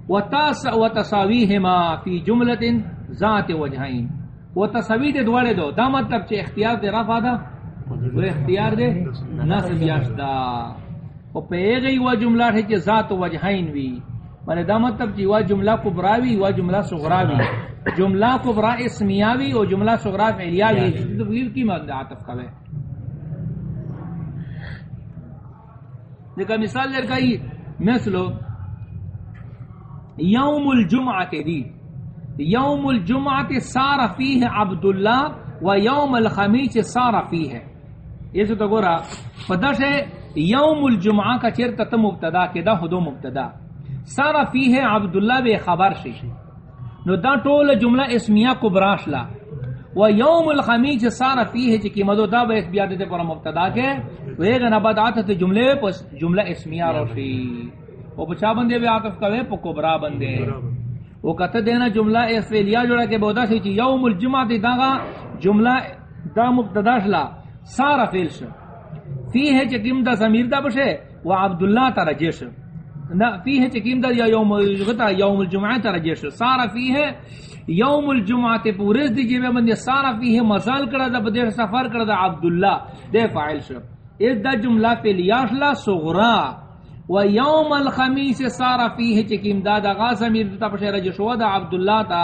[SPEAKER 1] و تاس و تساویہما فی جملت ذات وجہین. و تساوی دے دوارے دو. دا مطلب چے اختیار دے رفا دا و اختیار دے نصب یاشدا و پیغی و جملہ ہے چے ذات وجہین وی. مانے دا مطلب چے و جملہ کبراوی و جملہ صغراوی جملہ کبرا اسمیاوی اور جملہ صغرا فعلیاوی تفویل کی مدد عطف کا ہے دیکھا مثال کئی مثلو یوم الجمعہ دی. یوم الجمعہ سار فیہ عبداللہ و یوم الخمیس سار فیہ یہ سو تو گورا فدش ہے یوم الجمعہ کا چیر تت مبتدا کے دا خدو مبتدا. سار فیہ عبداللہ بے خبر شیشی نو دا ټول جمله اسمیه کبرا شلا۔ و یوم الخمیس سارا فیه چې کی مدو دا به بیا د پر مبتدا کې ویغه نه بعد آته جمله پس جمله اسمیه روشی او بچا بندے به عاطف کوي په کبرا بندے۔ او کته دینا جمله فعلیہ جوڑا کے بودا سی چې یوم الجمعه دی دا جمله دا مبتدا شلا۔ سارا فعل ش فیه چې کیم دا ضمیر دا بشه و عبد الله ترجش نا فيه تكيم دا يوم الغتا يوم الجمعة ترجش سارا فيه يوم الجمعة پورز دی جیبے بندی سارا فيه مزال کرا دا بدیش سفر کرا دا، عبداللہ دے فائل شب اس دا جملہ پہ لیاش لا صغرا. و یوم الخمیس سارا فيه تكيم دا دا غاز امیر دا پشے رجشوا جی دا عبداللہ تا.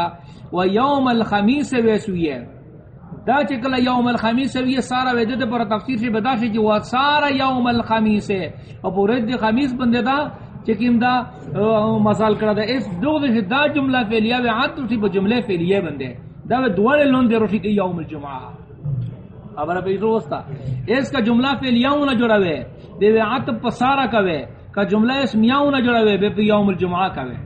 [SPEAKER 1] و یوم الخمیس ویسویے دا چکل یوم الخمیس وی سارا ویدت پر تفسیر سے بدا سے جو جی، سارا یوم الخمیس. ہے اور پورز دی خمیس بندے دا چکیم دا مثال کرا دا، اس دو دے دا جملہ فعلیہ وی عاد تو سی جملے فعلیہ بندے۔ دا وی دوڑے لون دے روشی کی یوم الجمعہ۔ ابر ابھی روستا اس کا جملہ فعلیہ نہ جڑا وے، دے وی عاد پسارا کوے کا جملہ اسمیہ نہ جڑا وے، بے پہ یوم الجمعہ کوے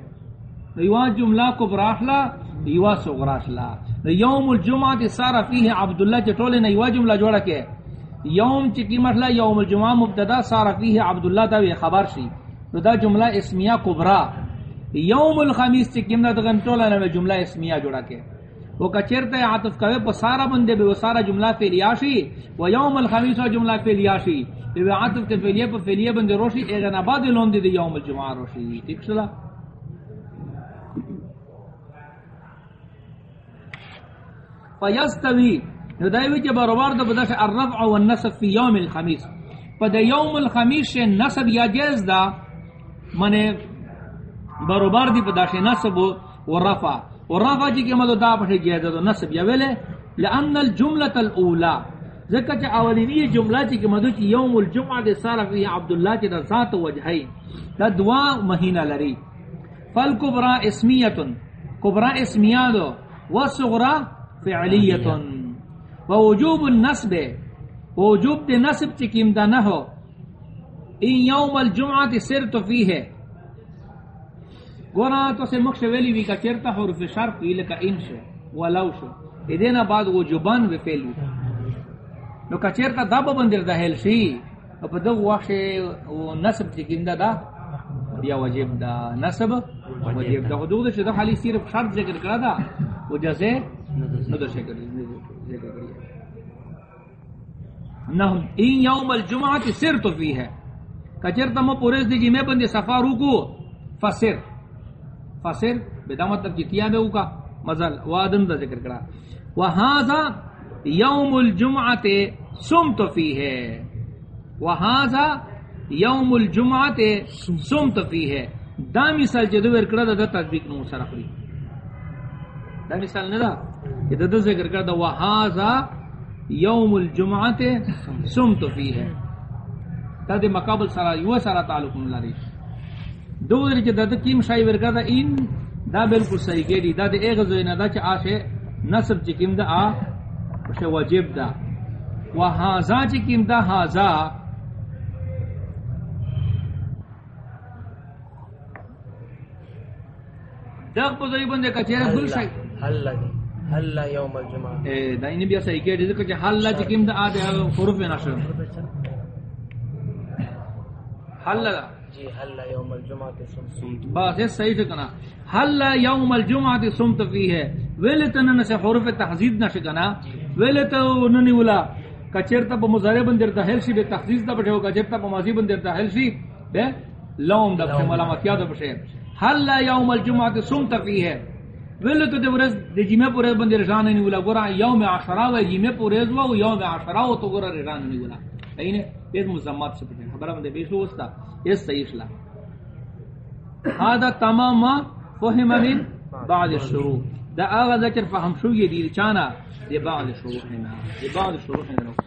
[SPEAKER 1] یوا جملہ کو براخلا یوا صغراشلا یوم الجمعہ تے سارا فیہ عبداللہ چٹولے نے یوا جملہ جوڑا کے۔ یوم چکی مطلب یوم الجمعہ مبتدا، سارا فیہ عبداللہ تا خبر شی۔ تو دا جملہ اسمیہ کبرا. یوم الخمیس چکیم دا دغن ٹولا نوے جملہ اسمیہ جوڑا کے. وہ کچرتا عاطف کوے پا سارا بندے بے وہ سارا جملہ فیلیاشی، و یوم الخمیس و جملہ فیلیاشی. بے وہ عاطف تے فیلیہ پا فیلیہ بندے روشی ایغن آباد لون دے دے یوم الجمعہ روشی. ٹھیک شلا؟ فیستوی، نو دایوی چې برابر د بدش الرفع والنصب فی یوم الخمیس. په د یوم الخمیس نصب یا جائز دا منه برابر دی په داسه نصب و رفع. و رفع جی چې کومه دا په جائز دا نصب یا ویله لان الجمله الاولى ذکر چې اولینی جملہ جمله چې کومه د یوم الجمعه د ساره فی عبد الله چې ذات وجهین دا دوا مہینہ لري فالکبرى اسمیه کبرى اسمیه دو وصغرى فعلیه ووجوب النصب. ووجوب دے نصب چکیم دا نہ ہو. این یوم الجمعہ صرت فیہ گورا تو سے مخش ویلی وی کا چرتا حروف شرف وی لکا ان شو ولو شو۔ ایدینا بعد وجوبان وی فیل وی نو کا چرتا دا بندر دا حل شی۔ او پا دو وقش نصب چکیم دا دا۔ بیا وجب دا نصب وجب دا۔ حدود شو دا خالی صرف شرط ذکر کرا دا۔ وجہ سے نو دا شکر ذکر کری۔ نہم این یوم الجمعہ تی سر تو فی ہے۔ کچر تم پوریس دی جی میں بندی صفا روکو فسر فسر بدا مطلب جتیا بے اوکا مزل وادن دا ذکر کرا وہازا یوم الجمعہ تی سم فی ہے وہازا یوم الجمعہ تی سم فی ہے دا مثال جدو ورکڑا دا دا تدبیق نو سرخری دا مثال ندا یہ دا دا ذکر کرا دا وہازا یوم الجمعہ سمت فی ہے تا دے مقابل سارا یو سارا تعلق لري. دو در چې د کیم شای ورګه دا این دا بالکل صحیح ګری دا د ایغه زوی نه دا چې آشه نسب چې کیم دا آ وشه واجب دا وهذا چې کیم دا هاذا دغ په ځای باندې کچېره بل شي.
[SPEAKER 2] حل حل یوم الجمعہ
[SPEAKER 1] اے دا این بیا صحیح ګری ځکه چې حل چې کیم دا آ د حروف نه شو حل دا
[SPEAKER 2] جی حل یوم الجمعہ کے سم
[SPEAKER 1] بس یہ صحیح ٹھکنا حل یوم الجمعہ سمت فی ہے. ویلت نن سے حروف تحذید نہ شکنا ویلت ننی ولا کچرتا ب مضارع بندر دا ہل سی بے تحذیز دا بٹھو کچرتا ب ماضی بندر دا ہل سی بے لوم دا بٹھو ملامت کیا دا حل یوم الجمعہ سمت فی ہے. ویلت دے ورز دے جمعہ پورے بندر جان نہیں ولا گورا یوم عاشورا و جمعہ پورے و یوم عاشورا و تو گورا رجان نہیں ولا یہ مزمت سے پٹھے خبر بندے بے سو وستا اس صحیح لا هذا تمام ما فهم من بعد الشروع دا آغا ذکر فهم شو یہ دیر چانا دی بعد الشروع ہنا دی بعد الشروع ہنا